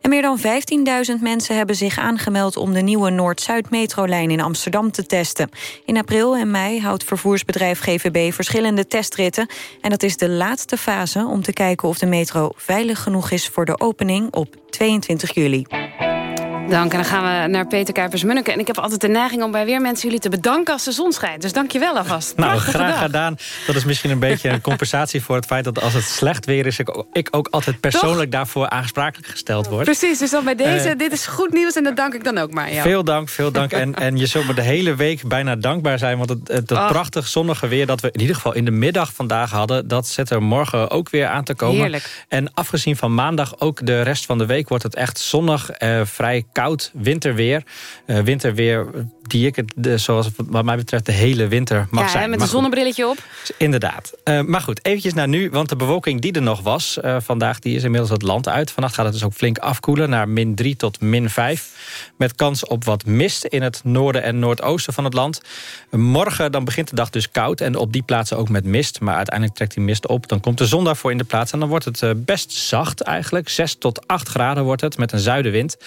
En meer dan 15.000 mensen hebben zich aangemeld... om de nieuwe Noord-Zuid-metrolijn in Amsterdam te testen. In april en mei houdt vervoersbedrijf GVB verschillende testritten. En dat is de laatste fase om te kijken of de metro veilig genoeg is... voor de opening op 22 juli. Dank. En dan gaan we naar Peter Kuipers-Munneke. En ik heb altijd de neiging om bij weer mensen jullie te bedanken als de zon schijnt. Dus dank je wel alvast. Nou, Prachtige graag dag. gedaan. Dat is misschien een beetje een compensatie voor het feit dat als het slecht weer is... ik, ik ook altijd persoonlijk daarvoor aansprakelijk gesteld word. Precies, dus dan bij deze, Eh, dit is goed nieuws en dat dank ik dan ook maar. Ja. Veel dank, veel dank. En, en je zult me de hele week bijna dankbaar zijn... want het, het, Ach. prachtig zonnige weer dat we in ieder geval in de middag vandaag hadden... dat zet er morgen ook weer aan te komen. Heerlijk. En afgezien van maandag, ook de rest van de week... wordt het echt zonnig, eh, vrij koud winterweer. Eh, winterweer die ik, het, de, zoals wat mij betreft, de hele winter mag ja, zijn. hè, met een zonnebrilletje op. Inderdaad. Eh, maar goed, eventjes naar nu. Want de bewolking die er nog was eh, vandaag... die is inmiddels het land uit. Vannacht gaat het dus ook flink afkoelen naar min 3 tot min 5. Met kans op wat mist in het noorden en noordoosten van het land. Morgen dan begint de dag dus koud. En op die plaatsen ook met mist. Maar uiteindelijk trekt die mist op. Dan komt de zon daarvoor in de plaats. En dan wordt het best zacht eigenlijk. 6 tot 8 graden wordt het met een zuidenwind.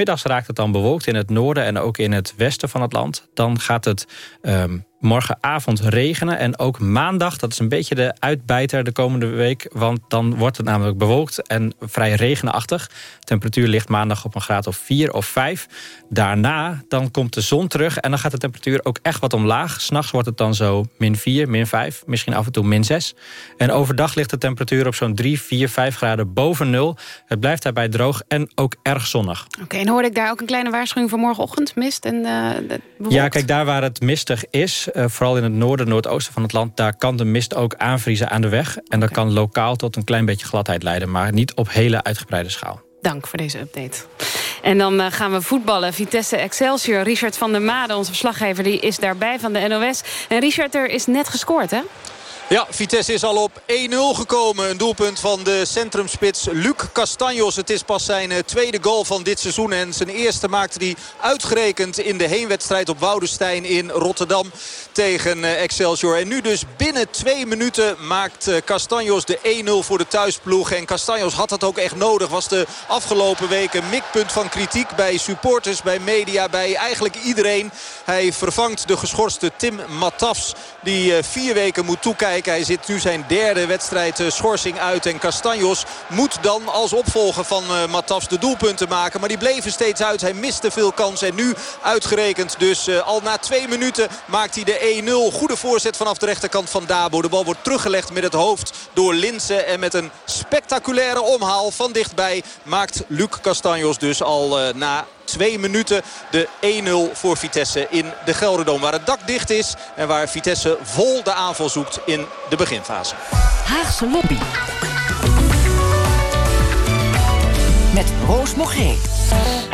Smiddags raakt het dan bewolkt in het noorden... en ook in het westen van het land. Dan gaat het... ehm, morgenavond regenen. En ook maandag, dat is een beetje de uitbijter de komende week. Want dan wordt het namelijk bewolkt en vrij regenachtig. Temperatuur ligt maandag op een graad of 4 of 5. Daarna dan komt de zon terug en dan gaat de temperatuur ook echt wat omlaag. S'nachts wordt het dan zo min 4, min 5, misschien af en toe min 6. En overdag ligt de temperatuur op zo'n 3, 4, 5 graden boven nul. Het blijft daarbij droog en ook erg zonnig. Oké, en hoorde ik daar ook een kleine waarschuwing voor morgenochtend? Mist en eh, bewolkt? Ja, kijk, daar waar het mistig is, vooral in het noorden, noordoosten van het land... daar kan de mist ook aanvriezen aan de weg. En dat kan lokaal tot een klein beetje gladheid leiden... maar niet op hele uitgebreide schaal. Dank voor deze update. En dan eh, gaan we voetballen. Vitesse Excelsior. Richard van der Made, onze verslaggever, die is daarbij van de NOS. En Richard, er is net gescoord, hè? Ja, Vitesse is al op 1-0 gekomen. Een doelpunt van de centrumspits Luc Castanjos. Het is pas zijn eh, tweede goal van dit seizoen. En zijn eerste maakte hij uitgerekend in de heenwedstrijd op Woudenstein in Rotterdam tegen eh, Excelsior. En nu dus binnen twee minuten maakt eh, Castanjos de 1-0 voor de thuisploeg. En Castanjos had dat ook echt nodig. Was de afgelopen weken mikpunt van kritiek bij supporters, bij media, bij eigenlijk iedereen. Hij vervangt de geschorste Tim Matafs die vier weken moet toekijken. Hij zit nu zijn derde wedstrijd eh, schorsing uit. En Castanjos moet dan als opvolger van eh, Matafs de doelpunten maken. Maar die bleven steeds uit. Hij miste veel kansen. En nu uitgerekend dus eh, al na twee minuten maakt hij de 1-0. Goede voorzet vanaf de rechterkant van Dabo. De bal wordt teruggelegd met het hoofd door Linsen. En met een spectaculaire omhaal van dichtbij maakt Luc Castanjos dus al na twee minuten de 1-0 voor Vitesse in de Gelderdoom. Waar het dak dicht is en waar Vitesse vol de aanval zoekt in de beginfase. Haagse Lobby. Met Roos Mogé.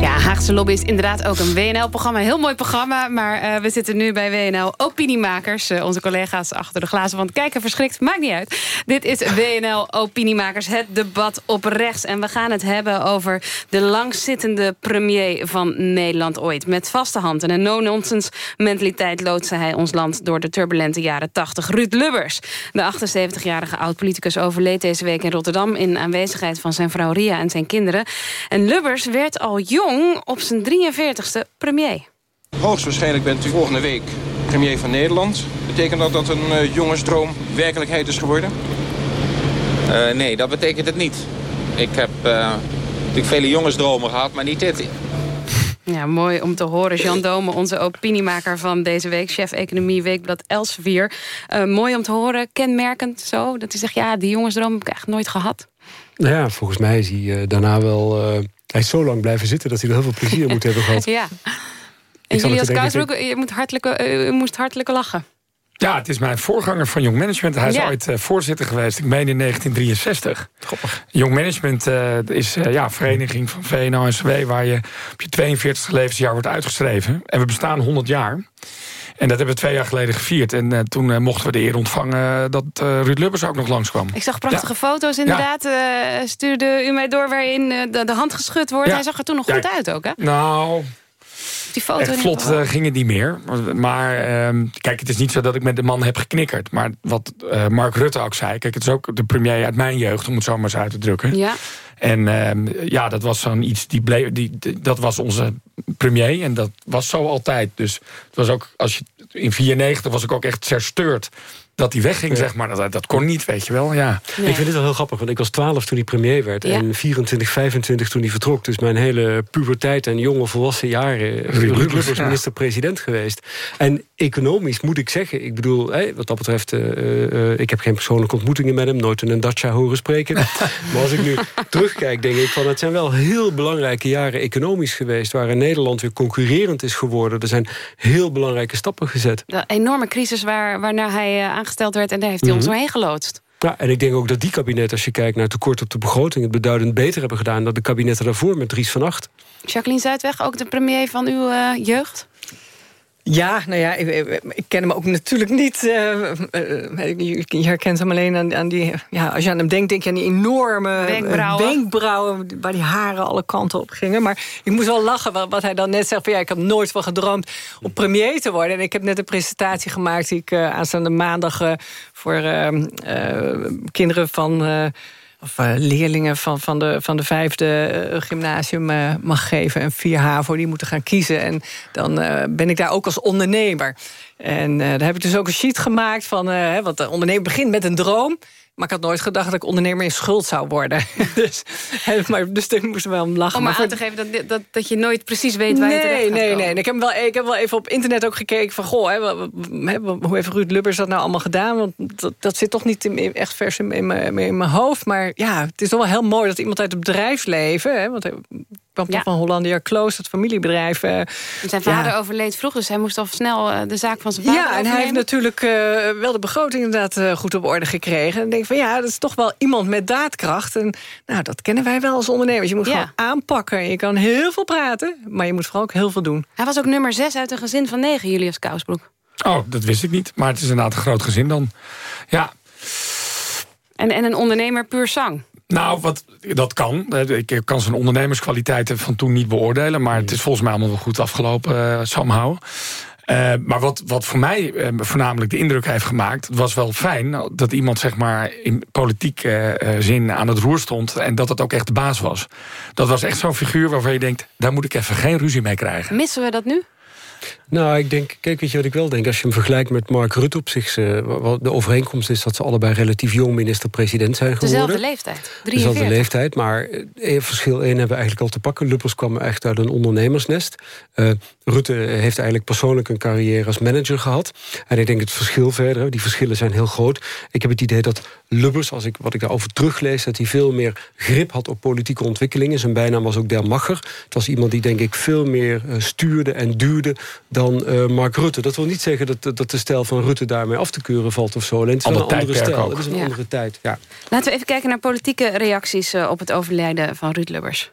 Ja, Haagse Lobby is inderdaad ook een WNL-programma. Heel mooi programma, maar uh, we zitten nu bij WNL Opiniemakers. Uh, onze collega's achter de glazen van kijken verschrikt. Maakt niet uit. Dit is WNL Opiniemakers, het debat op rechts. En we gaan het hebben over de langzittende premier van Nederland ooit. Met vaste hand en een no-nonsense mentaliteit loodste hij ons land... door de turbulente jaren 80. Ruud Lubbers, de 78-jarige oud-politicus... overleed deze week in Rotterdam... in aanwezigheid van zijn vrouw Ria en zijn kinderen. En Lubbers werd al jong op zijn 43ste premier. Hoogstwaarschijnlijk bent u volgende week premier van Nederland. Betekent dat dat een uh, jongensdroom werkelijkheid is geworden? Uh, nee, dat betekent het niet. Ik heb uh, natuurlijk vele jongensdromen gehad, maar niet dit. Ja, mooi om te horen. Jean Dome, onze opiniemaker van deze week. Chef Economie Weekblad Elsevier. Uh, mooi om te horen, kenmerkend zo. Dat hij zegt, ja, die jongensdroom heb ik echt nooit gehad. Nou ja, volgens mij is hij daarna wel hij is zo lang blijven zitten dat hij er heel veel plezier moet hebben gehad. Ja. En Julius Kaasbroek, je moet hartelijk, u moest hartelijk lachen. Ja, het is mijn voorganger van Jong Management. Hij is ja. ooit uh, voorzitter geweest, ik meen in 1963. Grappig. Jong Management uh, is uh, ja, vereniging van VNO-NCW... waar je op je 42e levensjaar wordt uitgeschreven. En we bestaan 100 jaar. En dat hebben we twee jaar geleden gevierd. En uh, toen uh, mochten we de eer ontvangen dat uh, Ruud Lubbers ook nog langskwam. Ik zag prachtige ja. foto's inderdaad. Ja. stuurde u mij door waarin de, de, hand geschud wordt. Ja. Hij zag er toen nog goed uit ook, hè? Nou, die foto Echt vlot ging het niet meer. Maar uh, kijk, het is niet zo dat ik met de man heb geknikkerd. Maar wat Mark Rutte ook zei... kijk, het is ook de premier uit mijn jeugd, om het zo maar eens uit te drukken. Ja. En uh, ja, dat was zo'n iets, die bleef, die, die, dat was onze premier. En dat was zo altijd. Dus het was ook, als je, in 94 was ik ook echt zersteurd dat hij wegging, ja. zeg maar. Dat, dat kon niet, weet je wel, ja. Nee. Ik vind het wel heel grappig, want ik was 12 toen hij premier werd... Ja. en 24, 25 toen hij vertrok. Dus mijn hele puberteit en jonge volwassen jaren... Ruud Lubbers ja. minister-president geweest. En economisch moet ik zeggen, ik bedoel... Hey, wat dat betreft, uh, uh, ik heb geen persoonlijke ontmoetingen met hem... nooit in een dacha horen spreken. maar als ik nu terugkijk, denk ik van... het zijn wel heel belangrijke jaren economisch geweest... waarin Nederland weer concurrerend is geworden. Er zijn heel belangrijke stappen gezet. De enorme crisis waar, waarna hij uh, aangesteld werd... en daar heeft hij mm -hmm. ons doorheen geloodst. Ja, en ik denk ook dat die kabinet, als je kijkt naar tekort op de begroting... het beduidend beter hebben gedaan dan de kabinetten daarvoor met Dries van Acht. Jacqueline Zuidweg, ook de premier van uw uh, jeugd? Ja, nou ja, ik, ik, ken hem ook natuurlijk niet. Uh, uh, je herkent hem alleen aan, aan, die... Ja, als je aan hem denkt, denk je aan die enorme wenkbrauwen. wenkbrauwen... waar die haren alle kanten op gingen. Maar ik moest wel lachen wat, wat hij dan net zegt. Van, ja, ik heb nooit van gedroomd om premier te worden. En ik heb net een presentatie gemaakt... die ik uh, aanstaande maandag voor kinderen van of uh, leerlingen van, van, de, van de vijfde uh, gymnasium uh, mag geven. En vier HAVO, die moeten gaan kiezen. En dan ben ik daar ook als ondernemer. En daar heb ik dus ook een sheet gemaakt van... want de ondernemer begint met een droom... Maar ik had nooit gedacht dat ik ondernemer in schuld zou worden. dus, maar, dus ik moest wel om lachen. Om maar, maar aan te geven dat, dat, dat je nooit precies weet waar nee, je terecht gaat Nee, komen. nee, Ik heb, wel, ik heb wel even op internet ook gekeken van... goh, hè, hoe heeft Ruud Lubbers dat nou allemaal gedaan? Want dat, dat zit toch niet in, echt vers in, mijn, in mijn hoofd. Maar ja, het is toch wel heel mooi dat iemand uit het bedrijfsleven... Hè, want hij kwam Ja. toch van Hollandia Close, het familiebedrijf... eh, Zijn vader ja. overleed vroeg, dus hij moest al snel eh, de zaak van zijn vader Ja, en hij heeft natuurlijk eh, wel de begroting inderdaad goed op orde gekregen. En ik denk van ja, dat is toch wel iemand met daadkracht. En nou, dat kennen wij wel als ondernemers. Je moet Ja. gewoon aanpakken. Je kan heel veel praten, maar je moet vooral ook heel veel doen. Hij was ook nummer 6 uit een gezin van 9, Julius Kousbroek. Oh, dat wist ik niet. Maar het is inderdaad een groot gezin dan. Ja, En, en een ondernemer puur zang. Nou, wat, dat kan. Eh, Ik kan zijn ondernemerskwaliteiten van toen niet beoordelen. Maar het is volgens mij allemaal wel goed afgelopen, uh, somehow. Uh, maar wat, wat voor mij voornamelijk de indruk heeft gemaakt... was wel fijn dat iemand zeg maar, in politiek zin aan het roer stond... en dat het ook echt de baas was. Dat was echt zo'n figuur waarvan je denkt... daar moet ik even geen ruzie mee krijgen. Missen we dat nu? Nou, ik denk, kijk, weet je wat ik wel denk? Als je hem vergelijkt met Mark Rutte op zich... Wat de overeenkomst is dat ze allebei relatief jong minister-president zijn geworden. Dezelfde leeftijd, 43. Dezelfde leeftijd, maar eh, verschil één hebben we eigenlijk al te pakken. Luppers kwam echt uit een ondernemersnest. Uh, Rutte heeft eigenlijk persoonlijk een carrière als manager gehad. En ik denk het verschil verder, die verschillen zijn heel groot. Ik heb het idee dat Lubbers, als ik, wat ik daarover teruglees... dat hij veel meer grip had op politieke ontwikkelingen. Zijn bijnaam was ook Der Macher. Het was iemand die denk ik veel meer stuurde en duurde dan uh, Mark Rutte. Dat wil niet zeggen dat, dat de stijl van Rutte daarmee af te keuren valt of zo. Alleen het is wel een andere stijl. Ook. Het is een Ja. andere tijd, ja. Laten we even kijken naar politieke reacties uh, op het overlijden van Ruud Lubbers.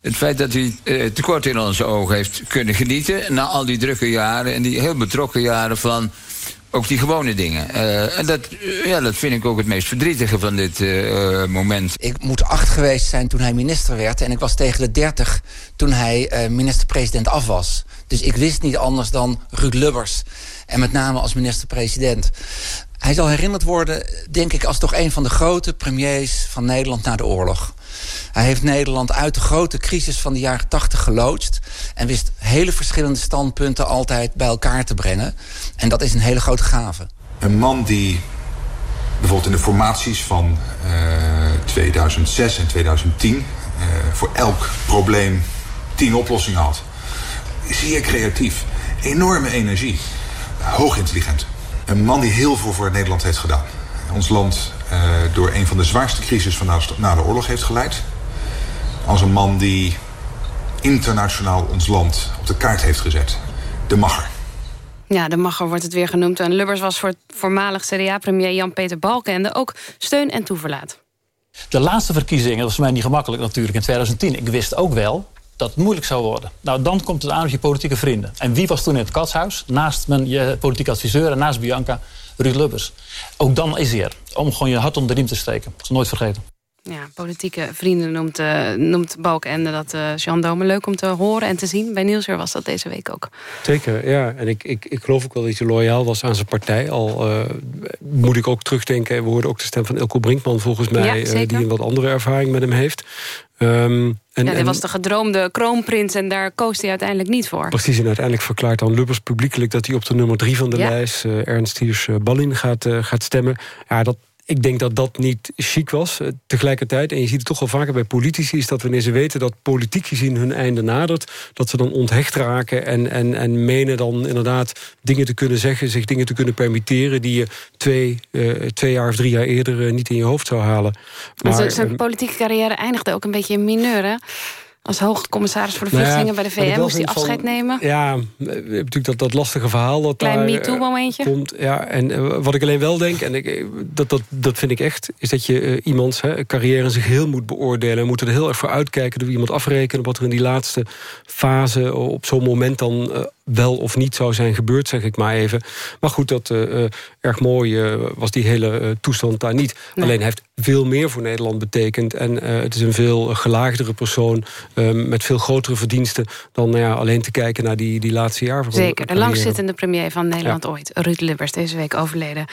Het feit dat hij eh, tekort in onze ogen heeft kunnen genieten... na al die drukke jaren en die heel betrokken jaren van ook die gewone dingen. Uh, en dat, uh, ja, dat vind ik ook het meest verdrietige van dit uh, moment. Ik moet acht geweest zijn toen hij minister werd... en ik was tegen de dertig toen hij minister-president af was. Dus ik wist niet anders dan Ruud Lubbers. En met name als minister-president. Hij zal herinnerd worden, denk ik, als toch een van de grote premiers van Nederland na de oorlog. Hij heeft Nederland uit de grote crisis van de jaren tachtig geloodst... en wist hele verschillende standpunten altijd bij elkaar te brengen. En dat is een hele grote gave. Een man die bijvoorbeeld in de formaties van uh, 2006 en 2010... Uh, voor elk probleem tien oplossingen had. Zeer creatief. Enorme energie. Hoog intelligent. Een man die heel veel voor Nederland heeft gedaan. Ons land door een van de zwaarste crisis van na de oorlog heeft geleid. Als een man die internationaal ons land op de kaart heeft gezet. De macher. Ja, de macher wordt het weer genoemd. En Lubbers was voor voormalig CDA-premier Jan-Peter Balkenende ook steun en toeverlaat. De laatste verkiezingen, dat was voor mij niet gemakkelijk natuurlijk in 2010. Ik wist ook wel dat het moeilijk zou worden. Nou, dan komt het aan op je politieke vrienden. En wie was toen in het katshuis? Naast mijn je politieke adviseur en naast Bianca, Ruud Lubbers. Ook dan is hij er. Om gewoon je hart om de riem te steken. Dat is nooit vergeten. Ja, politieke vrienden noemt, uh, noemt Balkenende dat uh, Jean Dome leuk om te horen en te zien. Bij Nieuwsuur was dat deze week ook. Zeker, ja. En ik, ik, ik geloof ook wel dat hij loyaal was aan zijn partij. Al uh, moet ik ook terugdenken, we hoorden ook de stem van Elko Brinkman volgens mij... Ja, die een wat andere ervaring met hem heeft. Um, en, ja, hij was de gedroomde kroonprins en daar koos hij uiteindelijk niet voor. Precies, en uiteindelijk verklaart dan Lubbers publiekelijk... dat hij op de nummer drie van de ja. lijst, uh, Ernst Hiers Ballin, gaat, uh, gaat stemmen. Ja, dat, ik denk dat dat niet chic was. Tegelijkertijd, en je ziet het toch wel vaker bij politici... is dat wanneer ze weten dat politiek gezien hun einde nadert... dat ze dan onthecht raken en, en, en menen dan inderdaad dingen te kunnen zeggen... zich dingen te kunnen permitteren... die je twee, uh, twee jaar of drie jaar eerder uh, niet in je hoofd zou halen. Maar, zijn politieke carrière eindigde ook een beetje in mineur, hè? Als hoogcommissaris voor de vluchtelingen nou ja, bij de VN moest hij afscheid van, nemen. Ja, natuurlijk dat, dat lastige verhaal. Dat Klein MeToo-momentje. Komt, ja, en uh, wat ik alleen wel denk, en ik, dat, dat, dat vind ik echt... is dat je uh, iemands hè, carrière zich heel moet beoordelen. We moeten er heel erg voor uitkijken. We iemand afrekenen wat er in die laatste fase... op zo'n moment dan uh, wel of niet zou zijn gebeurd, zeg ik maar even. Maar goed, dat uh, erg mooi uh, was die hele uh, toestand daar niet. Nee. Alleen hij heeft veel meer voor Nederland betekend. En het is een veel gelaagdere persoon met veel grotere verdiensten... dan nou ja, alleen te kijken naar die, die laatste jaar. Zeker, de langzittende premier van Nederland ja. ooit. Ruud Lubbers, deze week overleden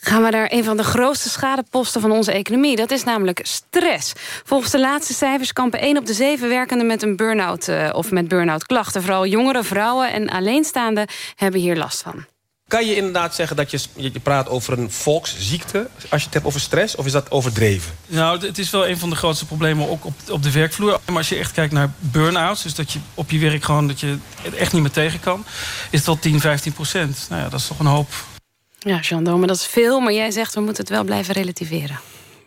gaan we naar een van de grootste schadeposten van onze economie. Dat is namelijk stress. Volgens de laatste cijfers kampen 1 op de 7 werkenden met een burn-out uh, of met burn-out klachten. Vooral jongere vrouwen en alleenstaanden hebben hier last van. Kan je inderdaad zeggen dat je, je praat over een volksziekte... als je het hebt over stress, of is dat overdreven? Nou, het is wel een van de grootste problemen ook op, op de werkvloer. Maar als je echt kijkt naar burn-outs... dus dat je op je werk gewoon dat je het echt niet meer tegen kan... is het wel 10, 15 procent. Nou ja, dat is toch een hoop ja, Jean Dome, dat is veel, maar jij zegt we moeten het wel blijven relativeren.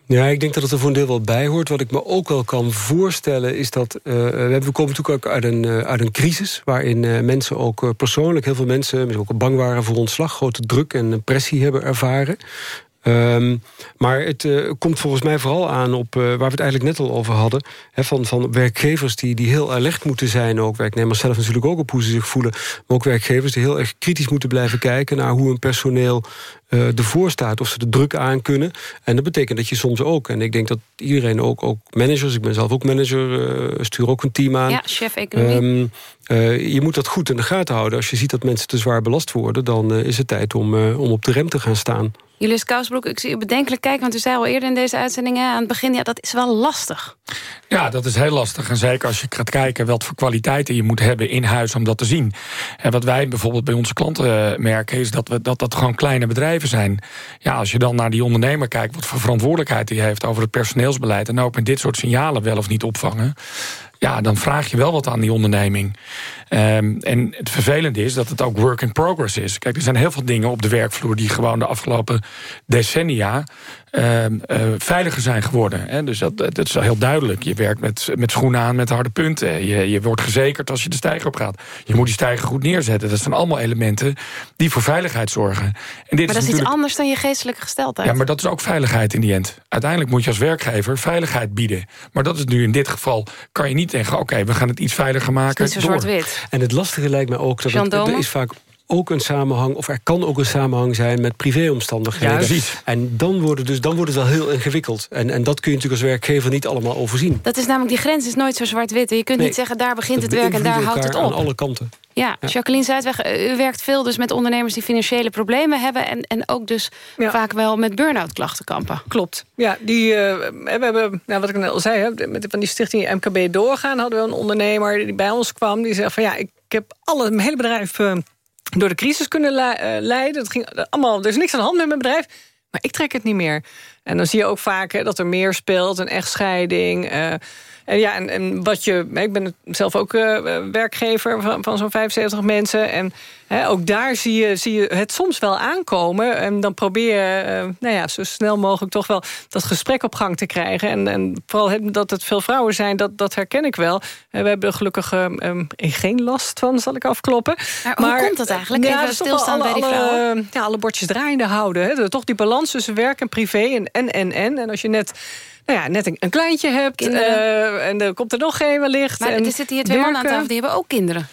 Ja, ik denk dat het er voor een deel wel bij hoort. Wat ik me ook wel kan voorstellen is dat... Uh, we komen natuurlijk ook uit een, uh, uit een crisis... waarin uh, mensen ook persoonlijk, heel veel mensen... misschien ook bang waren voor ontslag... grote druk en pressie hebben ervaren. Um, maar het uh, komt volgens mij vooral aan op uh, waar we het eigenlijk net al over hadden. Hè, van, van werkgevers die, die heel alert moeten zijn. Ook werknemers zelf natuurlijk ook op hoe ze zich voelen. Maar ook werkgevers die heel erg kritisch moeten blijven kijken naar hoe hun personeel uh, ervoor staat. Of ze de druk aan kunnen. En dat betekent dat je soms ook. En ik denk dat iedereen ook, ook managers. Ik ben zelf ook manager. stuur ook een team aan. Ja, chef economie. Um, uh, je moet dat goed in de gaten houden. Als je ziet dat mensen te zwaar belast worden... dan uh, is het tijd om, uh, om op de rem te gaan staan. Julius Kousbroek, ik zie u bedenkelijk kijken... want u zei al eerder in deze uitzending aan het begin... ja, dat is wel lastig. Ja, dat is heel lastig. En zeker als je gaat kijken wat voor kwaliteiten je moet hebben in huis... om dat te zien. En wat wij bijvoorbeeld bij onze klanten merken... is dat we, dat, dat gewoon kleine bedrijven zijn. Ja, als je dan naar die ondernemer kijkt... wat voor verantwoordelijkheid hij heeft over het personeelsbeleid... en ook met dit soort signalen wel of niet opvangen ja, dan vraag je wel wat aan die onderneming. Ehm, en het vervelende is dat het ook work in progress is. Kijk, er zijn heel veel dingen op de werkvloer... die gewoon de afgelopen decennia Ehm, eh, veiliger zijn geworden. Hè? Dus dat, dat is heel duidelijk. Je werkt met, met schoenen aan met harde punten. Je, je wordt gezekerd als je de stijger op gaat. Je moet die stijger goed neerzetten. Dat zijn allemaal elementen die voor veiligheid zorgen. En dit maar is dat is iets anders dan je geestelijke gesteldheid. Ja, maar dat is ook veiligheid in die end. Uiteindelijk moet je als werkgever veiligheid bieden. Maar dat is nu in dit geval... kan je niet zeggen, oké, we gaan het iets veiliger maken. Het is niet zo door. zwart-wit. En het lastige lijkt mij ook dat het, er is vaak ook een samenhang, of er kan ook een samenhang zijn met privéomstandigheden. Ja, precies. En dan wordt, het dus, dan wordt het wel heel ingewikkeld. En, en dat kun je natuurlijk als werkgever niet allemaal overzien. Dat is namelijk, die grens is nooit zo zwart-wit. Je kunt Nee. niet zeggen, daar begint het werk en daar houdt het op. Aan alle kanten. Ja, Jacqueline Zuidweg, uh, u werkt veel dus met ondernemers die financiële problemen hebben... en, en ook dus vaak wel met burn-out klachten kampen. Klopt. Ja, die, eh, we hebben, nou, wat ik net al zei, hè, met van die stichting MKB Doorgaan... hadden we een ondernemer die bij ons kwam. Die zei van ja, ik heb alle, mijn hele bedrijf eh, door de crisis kunnen eh, leiden. Het ging allemaal, er is niks aan de hand met mijn bedrijf. Maar ik trek het niet meer. En dan zie je ook vaak dat er meer speelt. Een echtscheiding. eh, en ja, en, en wat je... Ik ben zelf ook eh, werkgever van, van zo'n 75 mensen. En hè, ook daar zie je, zie je het soms wel aankomen. En dan probeer je eh, nou ja, zo snel mogelijk toch wel dat gesprek op gang te krijgen. En, en vooral dat het veel vrouwen zijn, dat, dat herken ik wel. En we hebben er gelukkig eh, em, geen last van, zal ik afkloppen. Maar hoe komt dat eigenlijk? Even toch wel stilstaan bij die alle, vrouwen. alle, ja, alle bordjes draaiende houden. Hè. Toch die balans tussen werk en privé en en en en. En als je net, nou ja, net een, een kleintje hebt eh, en er komt er nog geen wellicht. Maar er zitten hier twee mannen aan tafel, die hebben ook kinderen.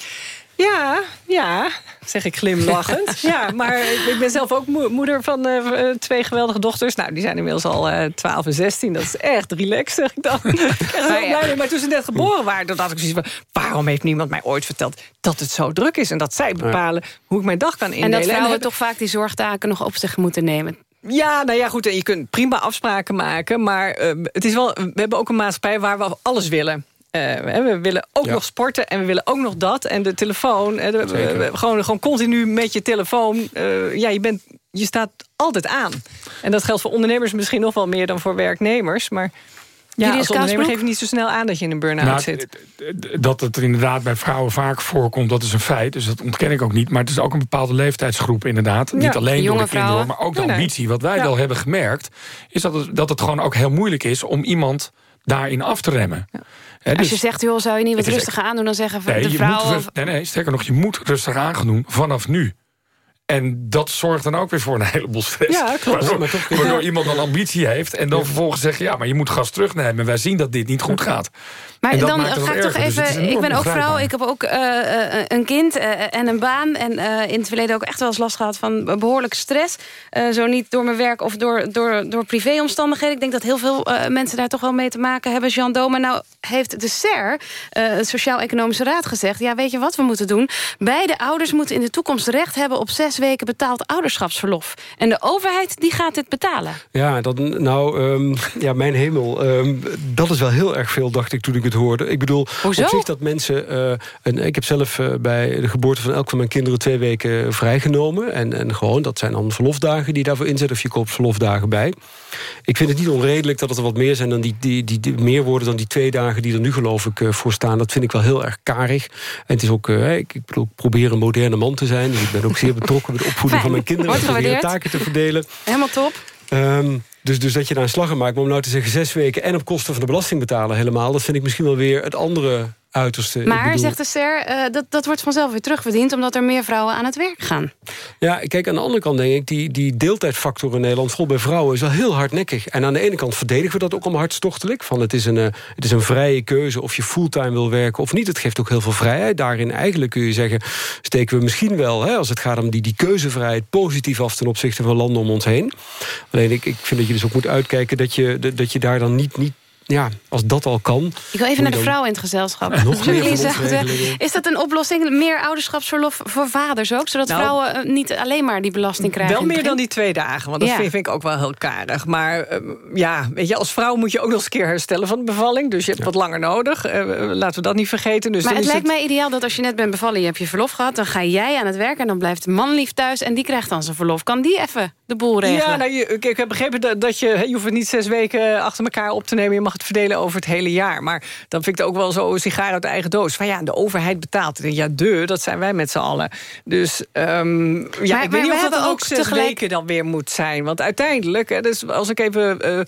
Ja, ja, zeg ik glimlachend. ja, maar ik ben zelf ook moe- moeder van eh, eh, twee geweldige dochters. Nou, die zijn inmiddels al eh 12 en 16. Dat is echt relaxed, zeg ik dan. Heel Maar ja. blij mee. Maar toen ze net geboren waren, had ik zoiets van... waarom heeft niemand mij ooit verteld dat het zo druk is... en dat zij bepalen hoe ik mijn dag kan indelen. En dat vrouwen hebben- toch vaak die zorgtaken nog op zich moeten nemen. Ja, nou ja, goed. En je kunt prima afspraken maken. Maar eh, het is wel, we hebben ook een maatschappij waar we alles willen. Eh, we willen ook Ja. nog sporten en we willen ook nog dat. En de telefoon, de- gewoon, gewoon continu met je telefoon. eh, ja, je, bent, je staat altijd aan. En dat geldt voor ondernemers misschien nog wel meer dan voor werknemers. Maar ja, als ondernemer geef je niet zo snel aan dat je in een burn-out Nou, zit. Dat het inderdaad bij vrouwen vaak voorkomt, dat is een feit. Dus dat ontken ik ook niet. Maar het is ook een bepaalde leeftijdsgroep inderdaad. Ja, niet alleen door jonge de kinderen, vrouwen. maar ook de ambitie. Wat wij Ja. wel hebben gemerkt, is dat het, dat het gewoon ook heel moeilijk is... om iemand daarin af te remmen. Hè, Als dus- je zegt, joh, zou je niet wat rustiger aandoen... dan zeggen Nee, de je vrouwen... moet, rust- nee, nee, sterker nog, je moet rustig aangenomen vanaf nu. En dat zorgt dan ook weer voor een heleboel stress. Ja, klopt. Waardoor, Maar toch- waardoor iemand dan ambitie heeft... en dan vervolgens zegt, ja, maar je moet gas terugnemen. Wij zien dat dit niet goed gaat. Maar dan ga ik toch. Dus even... ik ben ook vrouw, ik heb ook eh, eh, een kind eh, en een baan. En eh, in het verleden ook echt wel eens last gehad van behoorlijke stress. Eh, zo niet door mijn werk of door, door, door privéomstandigheden. Ik denk dat heel veel eh, mensen daar toch wel mee te maken hebben. Jean Dome, nou heeft de SER, eh, het Sociaal-Economische Raad, gezegd... ja, weet je wat we moeten doen? Beide ouders moeten in de toekomst recht hebben... op zes weken betaald ouderschapsverlof. En de overheid die gaat dit betalen. Ja, dat, nou, ehm, ja, mijn hemel. ehm, dat is wel heel erg veel, dacht ik toen ik het hoorde. Ik bedoel, Hoezo? op zich dat mensen... eh, en ik heb zelf eh, bij de geboorte van elk van mijn kinderen... twee weken vrijgenomen. En, en gewoon, dat zijn dan verlofdagen die daarvoor inzetten... of je koopt verlofdagen bij. Ik vind het niet onredelijk dat het er wat meer zijn... dan die, die, die, die- meer worden dan die twee dagen die er nu geloof ik eh, voor staan. Dat vind ik wel heel erg karig. En het is ook, eh, ik, ik bedoel, probeer een moderne man te zijn. Dus ik ben ook zeer betrokken met de opvoeding van mijn kinderen. En taken te verdelen. Helemaal top. Ehm, dus, dus dat je daar een slag aan maakt. Maar om nou te zeggen zes weken en op kosten van de belasting betalen helemaal... dat vind ik misschien wel weer het andere uiterste. Maar, bedoel- zegt de SER, eh, dat, dat wordt vanzelf weer terugverdiend... omdat er meer vrouwen aan het werk gaan. Ja, kijk, aan de andere kant denk ik... die, die deeltijdfactor in Nederland, vooral bij vrouwen... is wel heel hardnekkig. En aan de ene kant verdedigen we dat ook allemaal hartstochtelijk. Van het, is een, eh, het is een vrije keuze of je fulltime wil werken of niet. Het geeft ook heel veel vrijheid. Daarin eigenlijk kun je zeggen... steken we misschien wel, hè, als het gaat om die, die keuzevrijheid... positief af ten opzichte van landen om ons heen. Alleen ik, ik vind dat je dus ook moet uitkijken... dat je, dat je daar dan niet... niet ja, als dat al kan... Ik wil even naar de dan- vrouwen in het gezelschap. Nog meer. Is dat een oplossing? Meer ouderschapsverlof voor vaders ook? Zodat Nou, vrouwen eh, niet alleen maar die belasting krijgen? Wel meer dan die twee dagen, want dat Ja. vind, vind ik ook wel heel karig. Maar eh, ja, weet je, als vrouw moet je ook nog eens een keer herstellen van de bevalling. Dus je hebt wat langer nodig. Eh, laten we dat niet vergeten. Dus maar het lijkt mij ideaal dat als je net bent bevallen... je hebt je verlof gehad, dan ga jij aan het werk... en dan blijft de man lief thuis en die krijgt dan zijn verlof. Kan die even de boel regelen? Ja, nou, je, ik, ik heb begrepen dat, dat je, je hoeft het niet zes weken achter elkaar op te nemen. Je mag gaat verdelen over het hele jaar. Maar dan vind ik het ook wel zo een sigaar uit de eigen doos. Van ja, de overheid betaalt. Ja, de, dat zijn wij met z'n allen. Dus um, ja, maar, ik weet niet of dat ook zes tegelijk... weken dan weer moet zijn. Want uiteindelijk, hè, dus als ik even... Uh,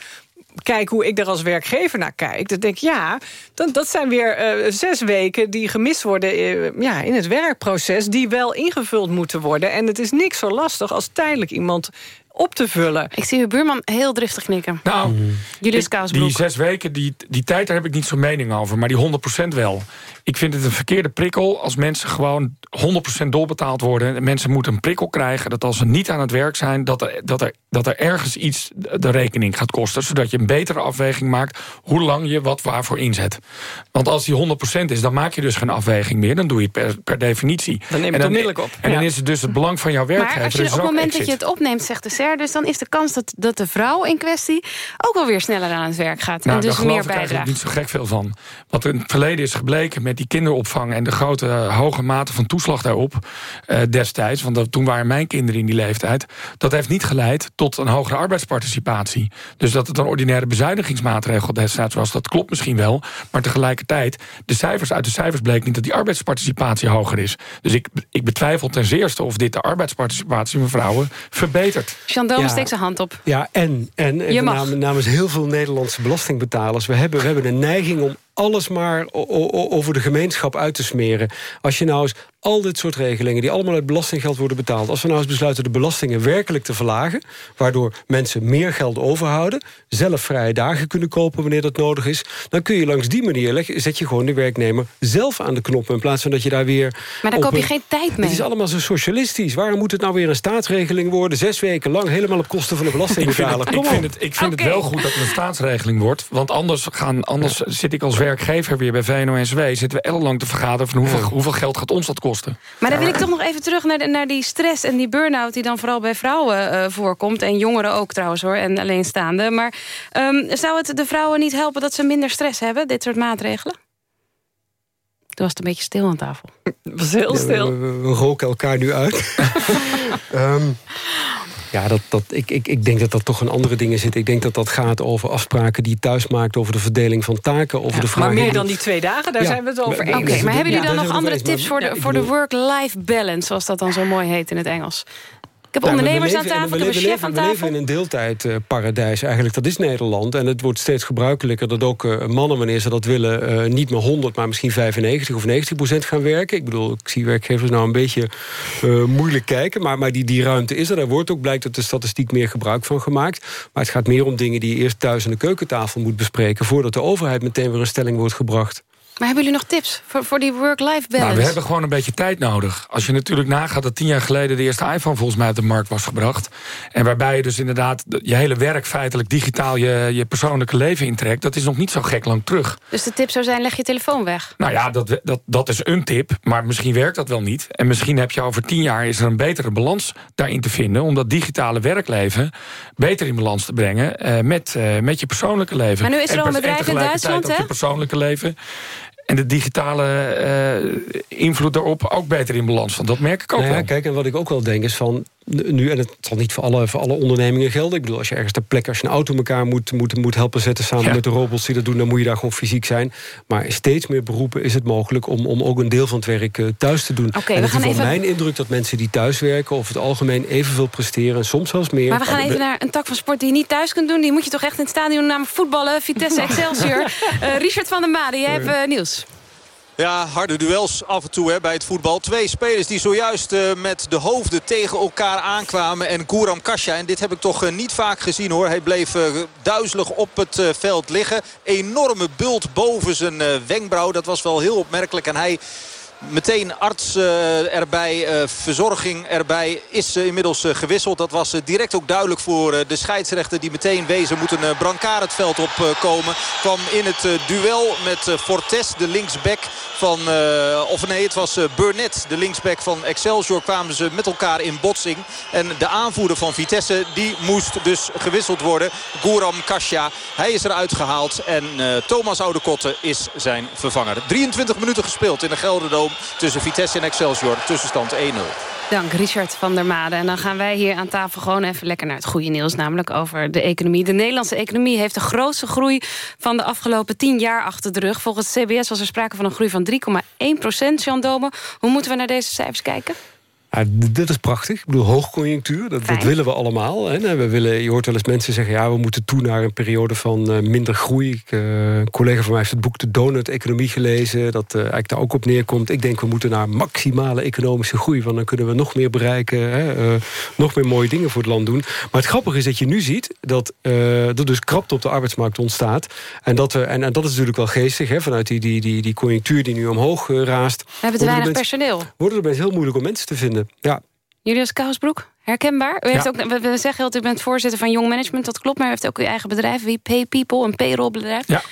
kijk hoe ik er als werkgever naar kijk... dan denk ik, ja, dan, dat zijn weer uh, zes weken die gemist worden uh, ja, in het werkproces... die wel ingevuld moeten worden. En het is niks zo lastig als tijdelijk iemand op te vullen. Ik zie uw buurman heel driftig knikken. Nou, Julius die zes weken, die, die tijd, daar heb ik niet zo'n mening over. Maar die 100% wel. Ik vind het een verkeerde prikkel als mensen gewoon 100% doorbetaald worden. Mensen moeten een prikkel krijgen dat als ze niet aan het werk zijn... dat er, dat er, dat er ergens iets de rekening gaat kosten. Zodat je een betere afweging maakt hoe lang je wat waarvoor inzet. Want als die 100% is, dan maak je dus geen afweging meer. Dan doe je het per, per definitie. Dan neem je het onmiddellijk op. En ja. dan is het dus het belang van jouw werkgever. Maar als je, dus op het moment exit. dat je het opneemt, zegt de SER... dus dan is de kans dat, dat de vrouw in kwestie ook wel weer sneller aan het werk gaat. Nou, en dus daar meer geloof ik eigenlijk bijdraagt. niet zo gek veel van. Wat in het verleden is gebleken met die kinderopvang... en de grote uh, hoge mate van toeslag daarop uh, destijds... want dat, toen waren mijn kinderen in die leeftijd... dat heeft niet geleid tot een hogere arbeidsparticipatie. Dus dat het een ordinaire bezuinigingsmaatregel destijds was... dat klopt misschien wel, maar tegelijkertijd... de cijfers uit de cijfers bleek niet dat die arbeidsparticipatie hoger is. Dus ik, ik betwijfel ten zeerste of dit de arbeidsparticipatie van vrouwen verbetert. Jean Dome Ja. steekt zijn hand op. Ja, en, en namens heel veel Nederlandse belastingbetalers... we hebben, we hebben een neiging om alles maar over de gemeenschap uit te smeren. Als je nou eens al dit soort regelingen... die allemaal uit belastinggeld worden betaald... als we nou eens besluiten de belastingen werkelijk te verlagen... waardoor mensen meer geld overhouden... zelf vrije dagen kunnen kopen wanneer dat nodig is... dan kun je langs die manier... leg- zet je gewoon de werknemer zelf aan de knop... in plaats van dat je daar weer... Maar daar op koop je een- geen tijd mee. Het is allemaal zo socialistisch. Waarom moet het nou weer een staatsregeling worden? Zes weken lang, helemaal op kosten van de Ik vind belastingbetaler. het, ik vind het, ik vind het wel goed dat het een staatsregeling wordt. Want anders, gaan, anders zit ik als werkgever weer bij VNO-NCW... zitten we ellenlang te vergaderen van hoeveel, hoeveel geld gaat ons dat kosten. Maar dan wil ik toch nog even terug naar, de, naar die stress en die burn-out... die dan vooral bij vrouwen eh, voorkomt. En jongeren ook trouwens hoor, en alleenstaanden. Maar ehm, zou het de vrouwen niet helpen dat ze minder stress hebben... dit soort maatregelen? Toen was het een beetje stil aan tafel. Het was heel Ja, stil. we, we- we roken elkaar nu uit. Ehm, ja, dat, dat, ik, ik, ik denk dat dat toch in andere dingen zit. Ik denk dat dat gaat over afspraken die je thuis maakt... over de verdeling van taken, over de vraag... Maar meer dan die twee dagen, daar Ja. zijn we het over Maar- Oké, eens. maar hebben jullie dan nog andere eens, tips maar- voor de, voor de work-life balance... zoals dat dan zo mooi heet in het Engels? Ik heb Nou, ondernemers aan leven tafel, ik heb een leven- chef aan We leven tafel. in een deeltijdparadijs eigenlijk. Dat is Nederland. En het wordt steeds gebruikelijker dat ook eh, mannen, wanneer ze dat willen... eh, niet meer 100, maar misschien 95 of 90 procent gaan werken. Ik bedoel, ik zie werkgevers nou een beetje eh, moeilijk kijken. Maar, maar die, die ruimte is er. Daar wordt ook blijkt uit de statistiek meer gebruik van gemaakt. Maar het gaat meer om dingen die je eerst thuis aan de keukentafel moet bespreken... voordat de overheid meteen weer een stelling wordt gebracht. Maar hebben jullie nog tips voor, voor die work-life balance? Nou, we hebben gewoon een beetje tijd nodig. Als je natuurlijk nagaat dat tien jaar geleden... de eerste iPhone volgens mij op de markt was gebracht... en waarbij je dus inderdaad de- je hele werk feitelijk digitaal... je, je persoonlijke leven intrekt, dat is nog niet zo gek lang terug. Dus de tip zou zijn, leg je telefoon weg. Nou ja, dat, dat, dat is een tip, maar misschien werkt dat wel niet. En misschien heb je over tien jaar is er een betere balans daarin te vinden... om dat digitale werkleven beter in balans te brengen... eh, met, eh, met je persoonlijke leven. Maar nu is er al een bedrijf in Duitsland, hè? persoonlijke leven... En de digitale eh, invloed daarop ook beter in balans. Want dat merk ik ook Nou ja, wel. kijk, en wat ik ook wel denk is van... nu, en het zal niet voor alle, voor alle ondernemingen gelden. Ik bedoel, als je ergens ter plekke... als je een auto elkaar moet, moet, moet helpen zetten... samen Ja. met de robots die dat doen... dan moet je daar gewoon fysiek zijn. Maar in steeds meer beroepen is het mogelijk... om, om ook een deel van het werk eh, thuis te doen. En het is even- mijn indruk dat mensen die thuis werken... over het algemeen evenveel presteren... en soms zelfs meer. Maar we gaan even naar een tak van sport die je niet thuis kunt doen. Die moet je toch echt in het stadion doen, namelijk voetballen. Vitesse Excelsior. Eh, Richard van der Made, jij hebt eh, nieuws. Ja, harde duels af en toe hè, bij het voetbal. Twee spelers die zojuist eh, met de hoofden tegen elkaar aankwamen. En Gouram Kasja, en dit heb ik toch eh, niet vaak gezien hoor. Hij bleef eh, duizelig op het veld liggen. Enorme bult boven zijn wenkbrauw. Dat was wel heel opmerkelijk. En hij... Meteen arts eh, erbij, eh, verzorging erbij, is eh, inmiddels gewisseld. Dat was direct ook duidelijk voor de scheidsrechter die meteen wezen moet een uh, brancard het veld opkomen. Kwam in het duel met Fortes, de linksback van, of nee het was Burnett, de linksback van Excelsior. Kwamen ze met elkaar in botsing. En de aanvoerder van Vitesse, die moest dus gewisseld worden. Gouram Kasja, hij is eruit gehaald. En Thomas Oudekotte is zijn vervanger. 23 minuten gespeeld in de Gelderdoom tussen Vitesse en Excelsior. Tussenstand 1-0. Dank, Richard van der Made. En dan gaan wij hier aan tafel gewoon even lekker naar het goede nieuws... namelijk over de economie. De Nederlandse economie heeft de grootste groei... van de afgelopen tien jaar achter de rug. Volgens CBS was er sprake van een groei van 3,1 procent, Jan Domen. Hoe moeten we naar deze cijfers kijken? Ja, dit is prachtig. Ik bedoel, hoogconjunctuur, dat, dat willen we allemaal. Hè. Nou, we willen, je hoort wel eens mensen zeggen... ja, we moeten toe naar een periode van uh, minder groei. Ik, uh, een collega van mij heeft het boek De Donut-economie gelezen... dat uh, eigenlijk daar ook op neerkomt. Ik denk, we moeten naar maximale economische groei... want dan kunnen we nog meer bereiken, hè, nog meer mooie dingen voor het land doen. Maar het grappige is dat je nu ziet... dat er dus krapte op de arbeidsmarkt ontstaat. En dat, we, en, en dat is natuurlijk wel geestig, hè, vanuit die, die, die, die conjunctuur die nu omhoog raast. We hebben te weinig mensen, personeel. Worden er best heel moeilijk om mensen te vinden. Ja. Julius Kousbroek, herkenbaar? U heeft ook, we zeggen dat u bent voorzitter van Young Management, dat klopt. Maar u heeft ook uw eigen bedrijf, wie Pay People, een payrollbedrijf. Ja.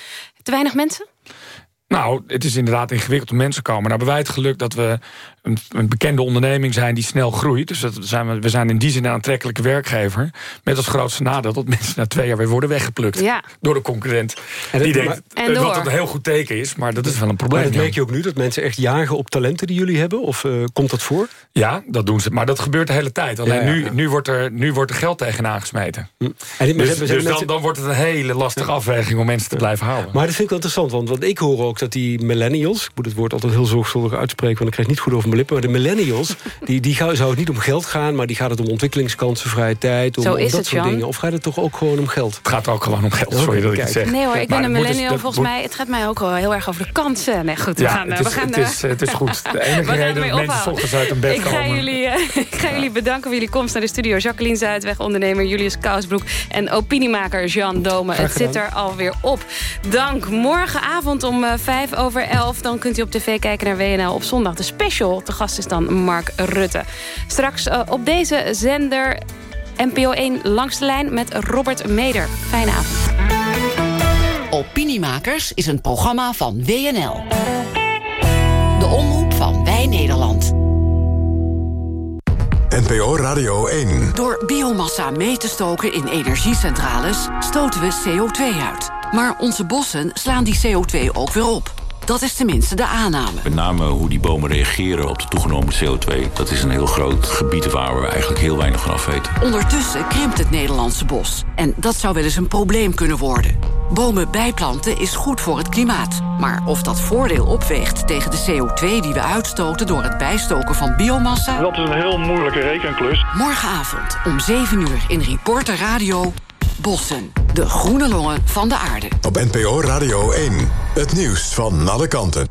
Te weinig mensen? Nou, het is inderdaad ingewikkeld om mensen komen. Nou hebben wij het geluk dat we een, een, bekende onderneming zijn die snel groeit. Dus dat zijn we, we zijn in die zin een aantrekkelijke werkgever. Met als grootste nadeel dat mensen na twee jaar weer worden weggeplukt. Ja. Door de concurrent. En die denkt en wat een heel goed teken is. Maar dat is wel een probleem. Maar dat merk je ook nu, dat mensen echt jagen op talenten die jullie hebben? Of uh, komt dat voor? Ja, dat doen ze. Maar dat gebeurt de hele tijd. Alleen ja, ja, nu, nu, wordt er, nu wordt er geld tegenaan gesmeten. Hm. En dus, dus mensen... dan, dan, wordt het een hele lastige afweging om mensen te blijven houden. Maar dat vind ik wel interessant. Want, want ik hoor ook dat die millennials... ik moet het woord altijd heel zorgvuldig uitspreken... want ik krijg het niet goed over mijn lippen... maar de millennials die, die zou het niet om geld gaan... maar die gaat het om ontwikkelingskansen, vrije tijd... om, dat het, soort dingen. Of gaat het toch ook gewoon om geld? Het gaat ook gewoon om geld, sorry dat ik het zeg. Nee hoor, ik ben een millennial. Volgens mij, het gaat mij ook wel heel erg over de kansen. Nee, goed, we gaan, het, is, we gaan, het, is, het is goed. De enige reden dat mensen ochtends uit hun bed ik komen. Ga jullie, uh, ik ga jullie bedanken voor jullie komst naar de studio. Jacqueline Zuidweg, ondernemer Julius Kousbroek... en opiniemaker Jean Dome. Het zit er alweer op. Dank. Morgenavond om uh, vijf over elf. Dan kunt u op tv kijken naar WNL op zondag. De special. De gast is dan Mark Rutte. Straks uh, op deze zender NPO 1 langs de lijn met Robert Meder. Fijne avond. Opiniemakers is een programma van WNL. De omroep van Wij Nederland. NPO Radio 1. Door biomassa mee te stoken in energiecentrales stoten we CO2 uit. Maar onze bossen slaan die CO2 ook weer op. Dat is tenminste de aanname. Met name hoe die bomen reageren op de toegenomen CO2... dat is een heel groot gebied waar we eigenlijk heel weinig van af weten. Ondertussen krimpt het Nederlandse bos. En dat zou wel eens een probleem kunnen worden. Bomen bijplanten is goed voor het klimaat. Maar of dat voordeel opweegt tegen de CO2 die we uitstoten... door het bijstoken van biomassa... Dat is een heel moeilijke rekenklus. Morgenavond om 7 uur in Reporter Radio... Bossen, de groene longen van de aarde. Op NPO Radio 1, het nieuws van alle kanten.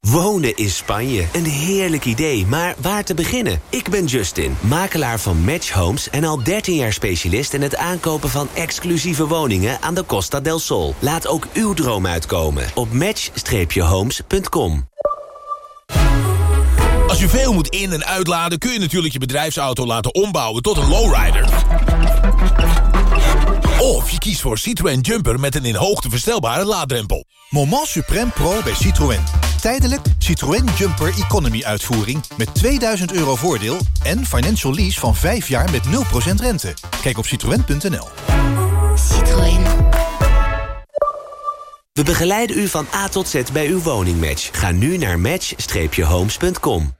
Wonen in Spanje, een heerlijk idee, maar waar te beginnen? Ik ben Justin, makelaar van Match Homes... en al 13 jaar specialist in het aankopen van exclusieve woningen... aan de Costa del Sol. Laat ook uw droom uitkomen op match-homes.com. Als je veel moet in- en uitladen... kun je natuurlijk je bedrijfsauto laten ombouwen tot een lowrider. Of je kiest voor Citroën Jumper met een in hoogte verstelbare laadrempel. Moment Supreme Pro bij Citroën. Tijdelijk Citroën Jumper Economy uitvoering met 2000 euro voordeel... en financial lease van 5 jaar met 0% rente. Kijk op citroën.nl. Citroën. We begeleiden u van A tot Z bij uw woningmatch. Ga nu naar match-homes.com.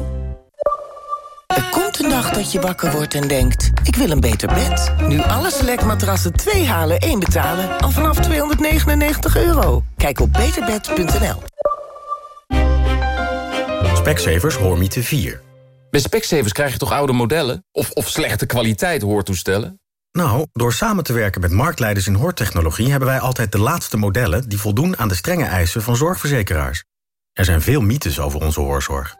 Er komt een dag dat je wakker wordt en denkt... ik wil een beter bed. Nu alle selectmatrassen 2 halen, 1 betalen... al vanaf 299 euro. Kijk op beterbed.nl. Specsavers Hoormiete 4. Bij Specsavers krijg je toch oude modellen? Of, of slechte kwaliteit hoortoestellen? Nou, door samen te werken met marktleiders in hoortechnologie... hebben wij altijd de laatste modellen... die voldoen aan de strenge eisen van zorgverzekeraars. Er zijn veel mythes over onze hoorzorg.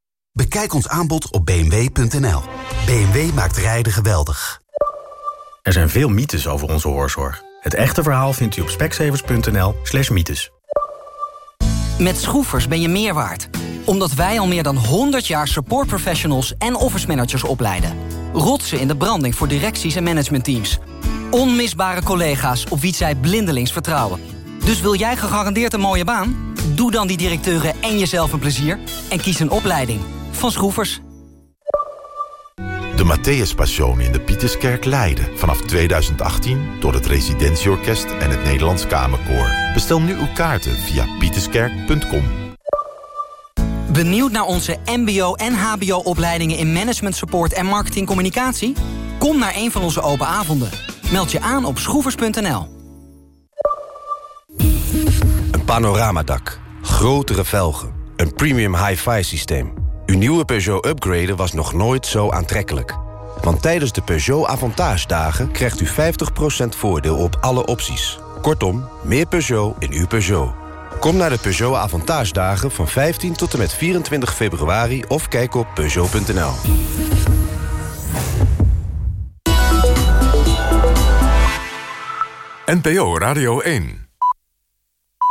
Bekijk ons aanbod op bmw.nl. BMW maakt rijden geweldig. Er zijn veel mythes over onze hoorzorg. Het echte verhaal vindt u op speksevers.nl slash mythes. Met Schroefers ben je meer waard. Omdat wij al meer dan 100 jaar supportprofessionals en office managers opleiden. Rotsen in de branding voor directies en managementteams. Onmisbare collega's op wie zij blindelings vertrouwen. Dus wil jij gegarandeerd een mooie baan? Doe dan die directeuren en jezelf een plezier. En kies een opleiding. Van Schroefers. De Matthäus Passion in de Pieterskerk Leiden. Vanaf 2018 door het Residentieorkest en het Nederlands Kamerkoor. Bestel nu uw kaarten via pieterskerk.com. Benieuwd naar onze mbo- en hbo-opleidingen in management support en marketingcommunicatie? Kom naar een van onze open avonden. Meld je aan op schroevers.nl. Een panoramadak, grotere velgen, een premium hi-fi systeem. Uw nieuwe Peugeot upgraden was nog nooit zo aantrekkelijk. Want tijdens de Peugeot Avantage dagen krijgt u 50% voordeel op alle opties. Kortom, meer Peugeot in uw Peugeot. Kom naar de Peugeot Avantage dagen van 15 tot en met 24 februari... of kijk op Peugeot.nl. NPO Radio 1